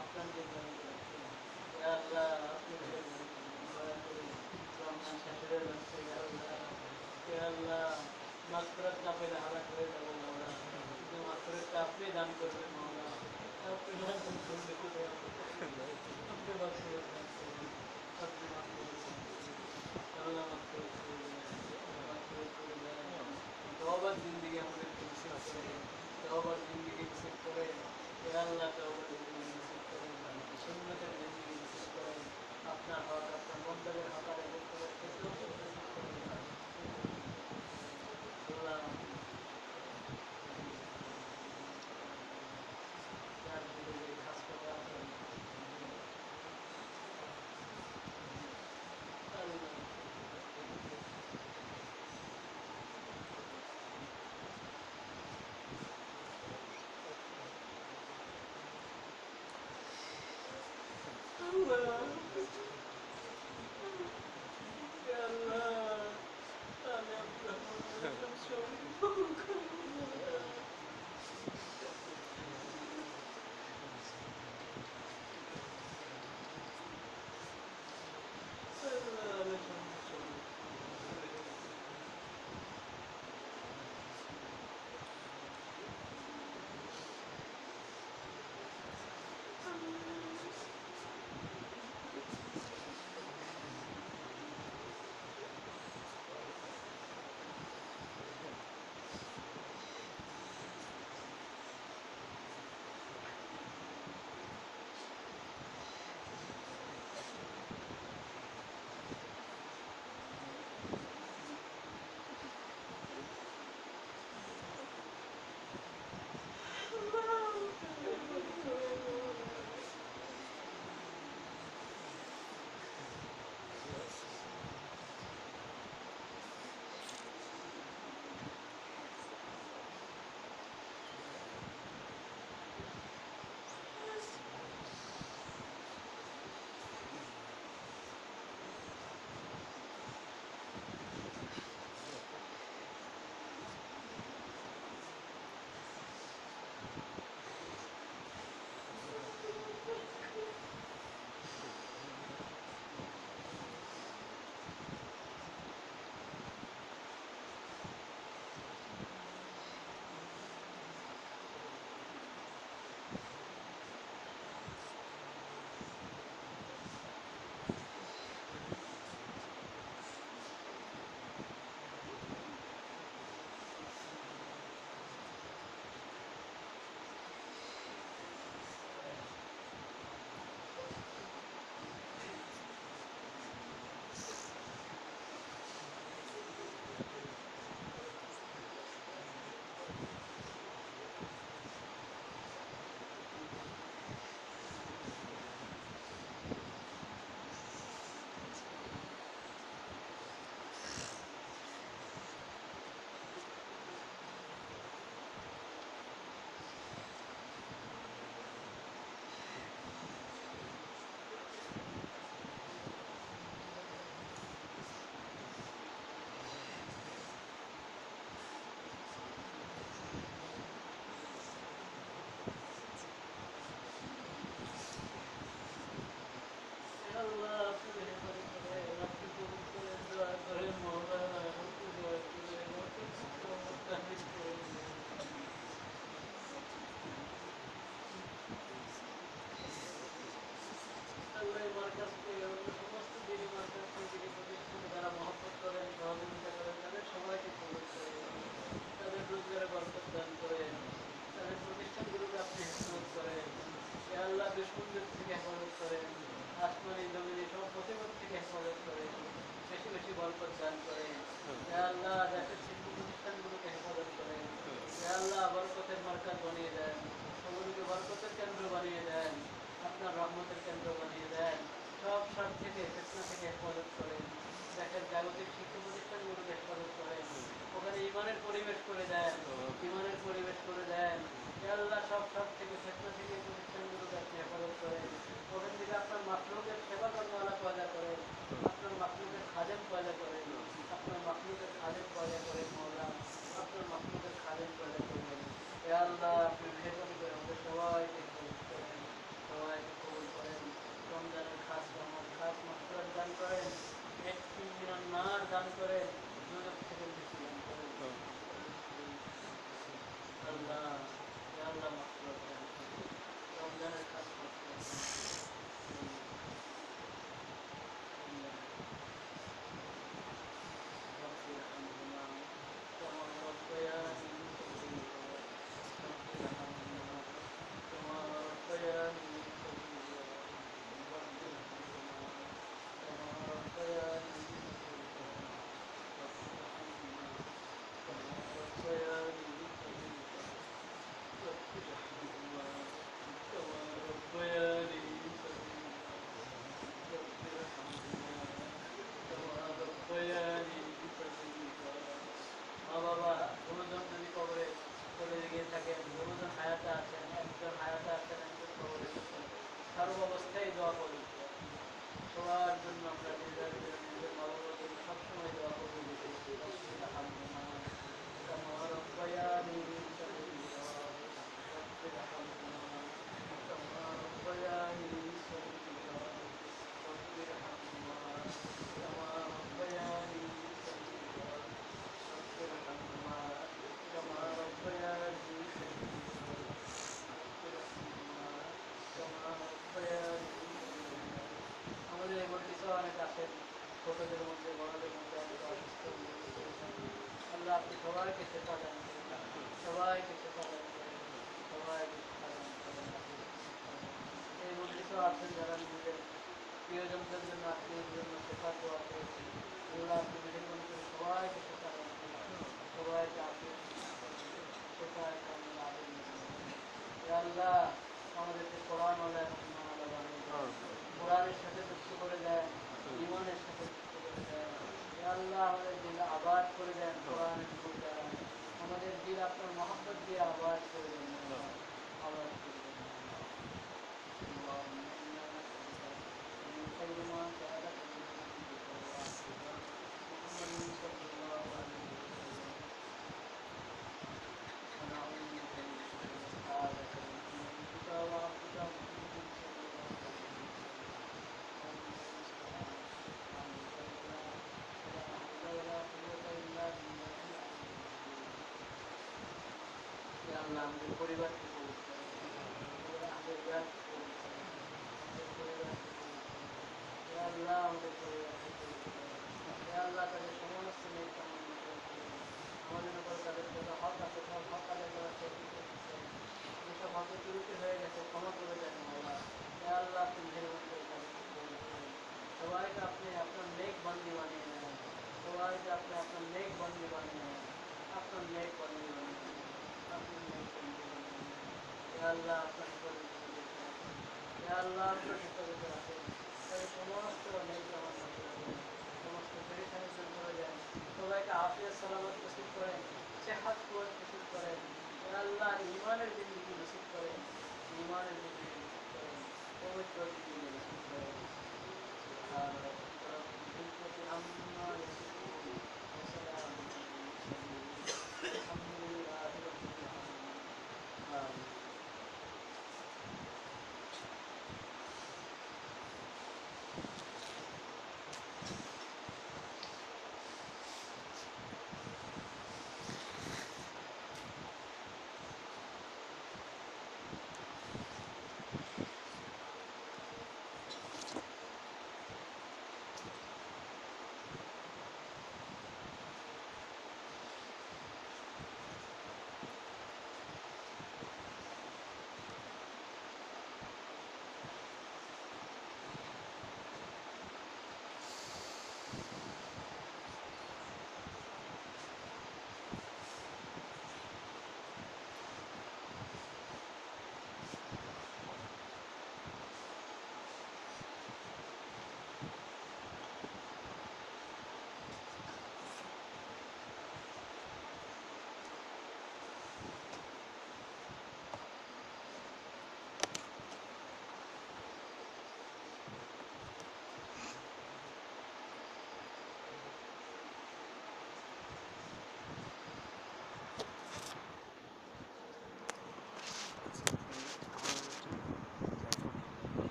আপনার নিগরানিতে রাখেন। আল্লাহ আপনি দয়া করে রমজান শেষ হয়ে যাচ্ছে ইয়া আল্লাহ ইয়া আল্লাহ মাগফিরাত না পেলে হারা করে দেবো মাওলা কিন্তু মাগফিরাতটা আপনি দান করবেন আপনি দান করবেন, আপনি করবেন। আপনি দান করবেন আল্লাহ আমাদেরকে নসিব করে তওবার জিন্দেগি নসিব করে। ইয়া আল্লাহ তওবার জিন্দেগি নসিব করে। সুন্নতের জিন্দেগি নসিব করে। আপনার হক, আপনার বন্ধের হক আদায় করতে করে আল্লাহ থেকে যারা মহব্বত করেন তাদের সবাইকে তাদের রোজগারে বরকত দান করেন তাদের প্রতিষ্ঠানগুলোকে আপনি হেফাজত করেন এ আল্লাহ থেকে হেফাজত করেন আসমানি জমিনি সব প্রতিপদ থেকে হেফাজত করেন বেশি বেশি বরকত দান করেন এ আল্লাহ দেশের শিল্প প্রতিষ্ঠানগুলোকে হেফাজত করেন এ আল্লাহ বরকতের বানিয়ে দেন সবগুলোকে বরকতের কেন্দ্র বানিয়ে দেন আপনার রহমতের কেন্দ্র বানিয়ে দেন। সব থেকে ফেতনা থেকে হেফাজত করেন একটা জাগতিক শিক্ষা প্রতিষ্ঠানগুলো হেফাজত করেন ওখানে ইমানের পরিবেশ করে দেন ইমানের পরিবেশ করে দেন আল্লাহ সব সব থেকে ফেতনা থেকে প্রতিষ্ঠানগুলোকে আপনি হেফাজত করেন ওখান থেকে আপনার মাতলুকের সেবা কর্মওয়ালা পয়দা করেন অনেক আছেন ছোটদের মধ্যে, বড়দের মধ্যে অনেক অসুস্থ আল্লাহ আপনি সবাইকে দান করেন। সবাইকে দান করেন। সবাইকে এই মধ্যে আছেন যারা নিজেদের প্রিয়জনদের জন্য, আত্মীয়দের জন্য শেখার দোয়া করেছেন আল্লাহ আপনি মেহরবানি করে সবাইকে দান করেন। সবাইকে আপনি কামনা আল্লাহ, আমাদেরকে কোরআন কোরআনের সাথে যুক্ত করে দেন। ইমানের সাথে আল্লাহ আমাদের দিল করে দেন আমাদের দিল আপনার মহব্বত দিয়ে আবাদ করে দেন আবাদ করে দেন। সবাইকে আপনি আপনার নেক বান্দি বানিয়ে নেন সবাইকে আপনি আপনার নেক বান্দি বানিয়ে আপনার নেক বান্দি বানিয়ে নেন আপনার নেক বান্দি বানিয়ে নেন ইয়া আল্লাহ আপনার সকলের জন্য আল্লাহ আপনার সকলকে রাখেন তাদের সমস্ত নেতা আমার সাথে সমস্ত পরিশানি দূর করে দেন সবাইকে আফিয়া সালামত নসিব করেন। সেহাত কুয়াত নসিব করেন। আল্লাহ ইমানের জিন্দগি নসিব করেন। ইমানের জিন্দগি নসিব করেন। পবিত্র জিন্দগি নসিব করেন। আল্লাহ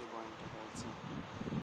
the point also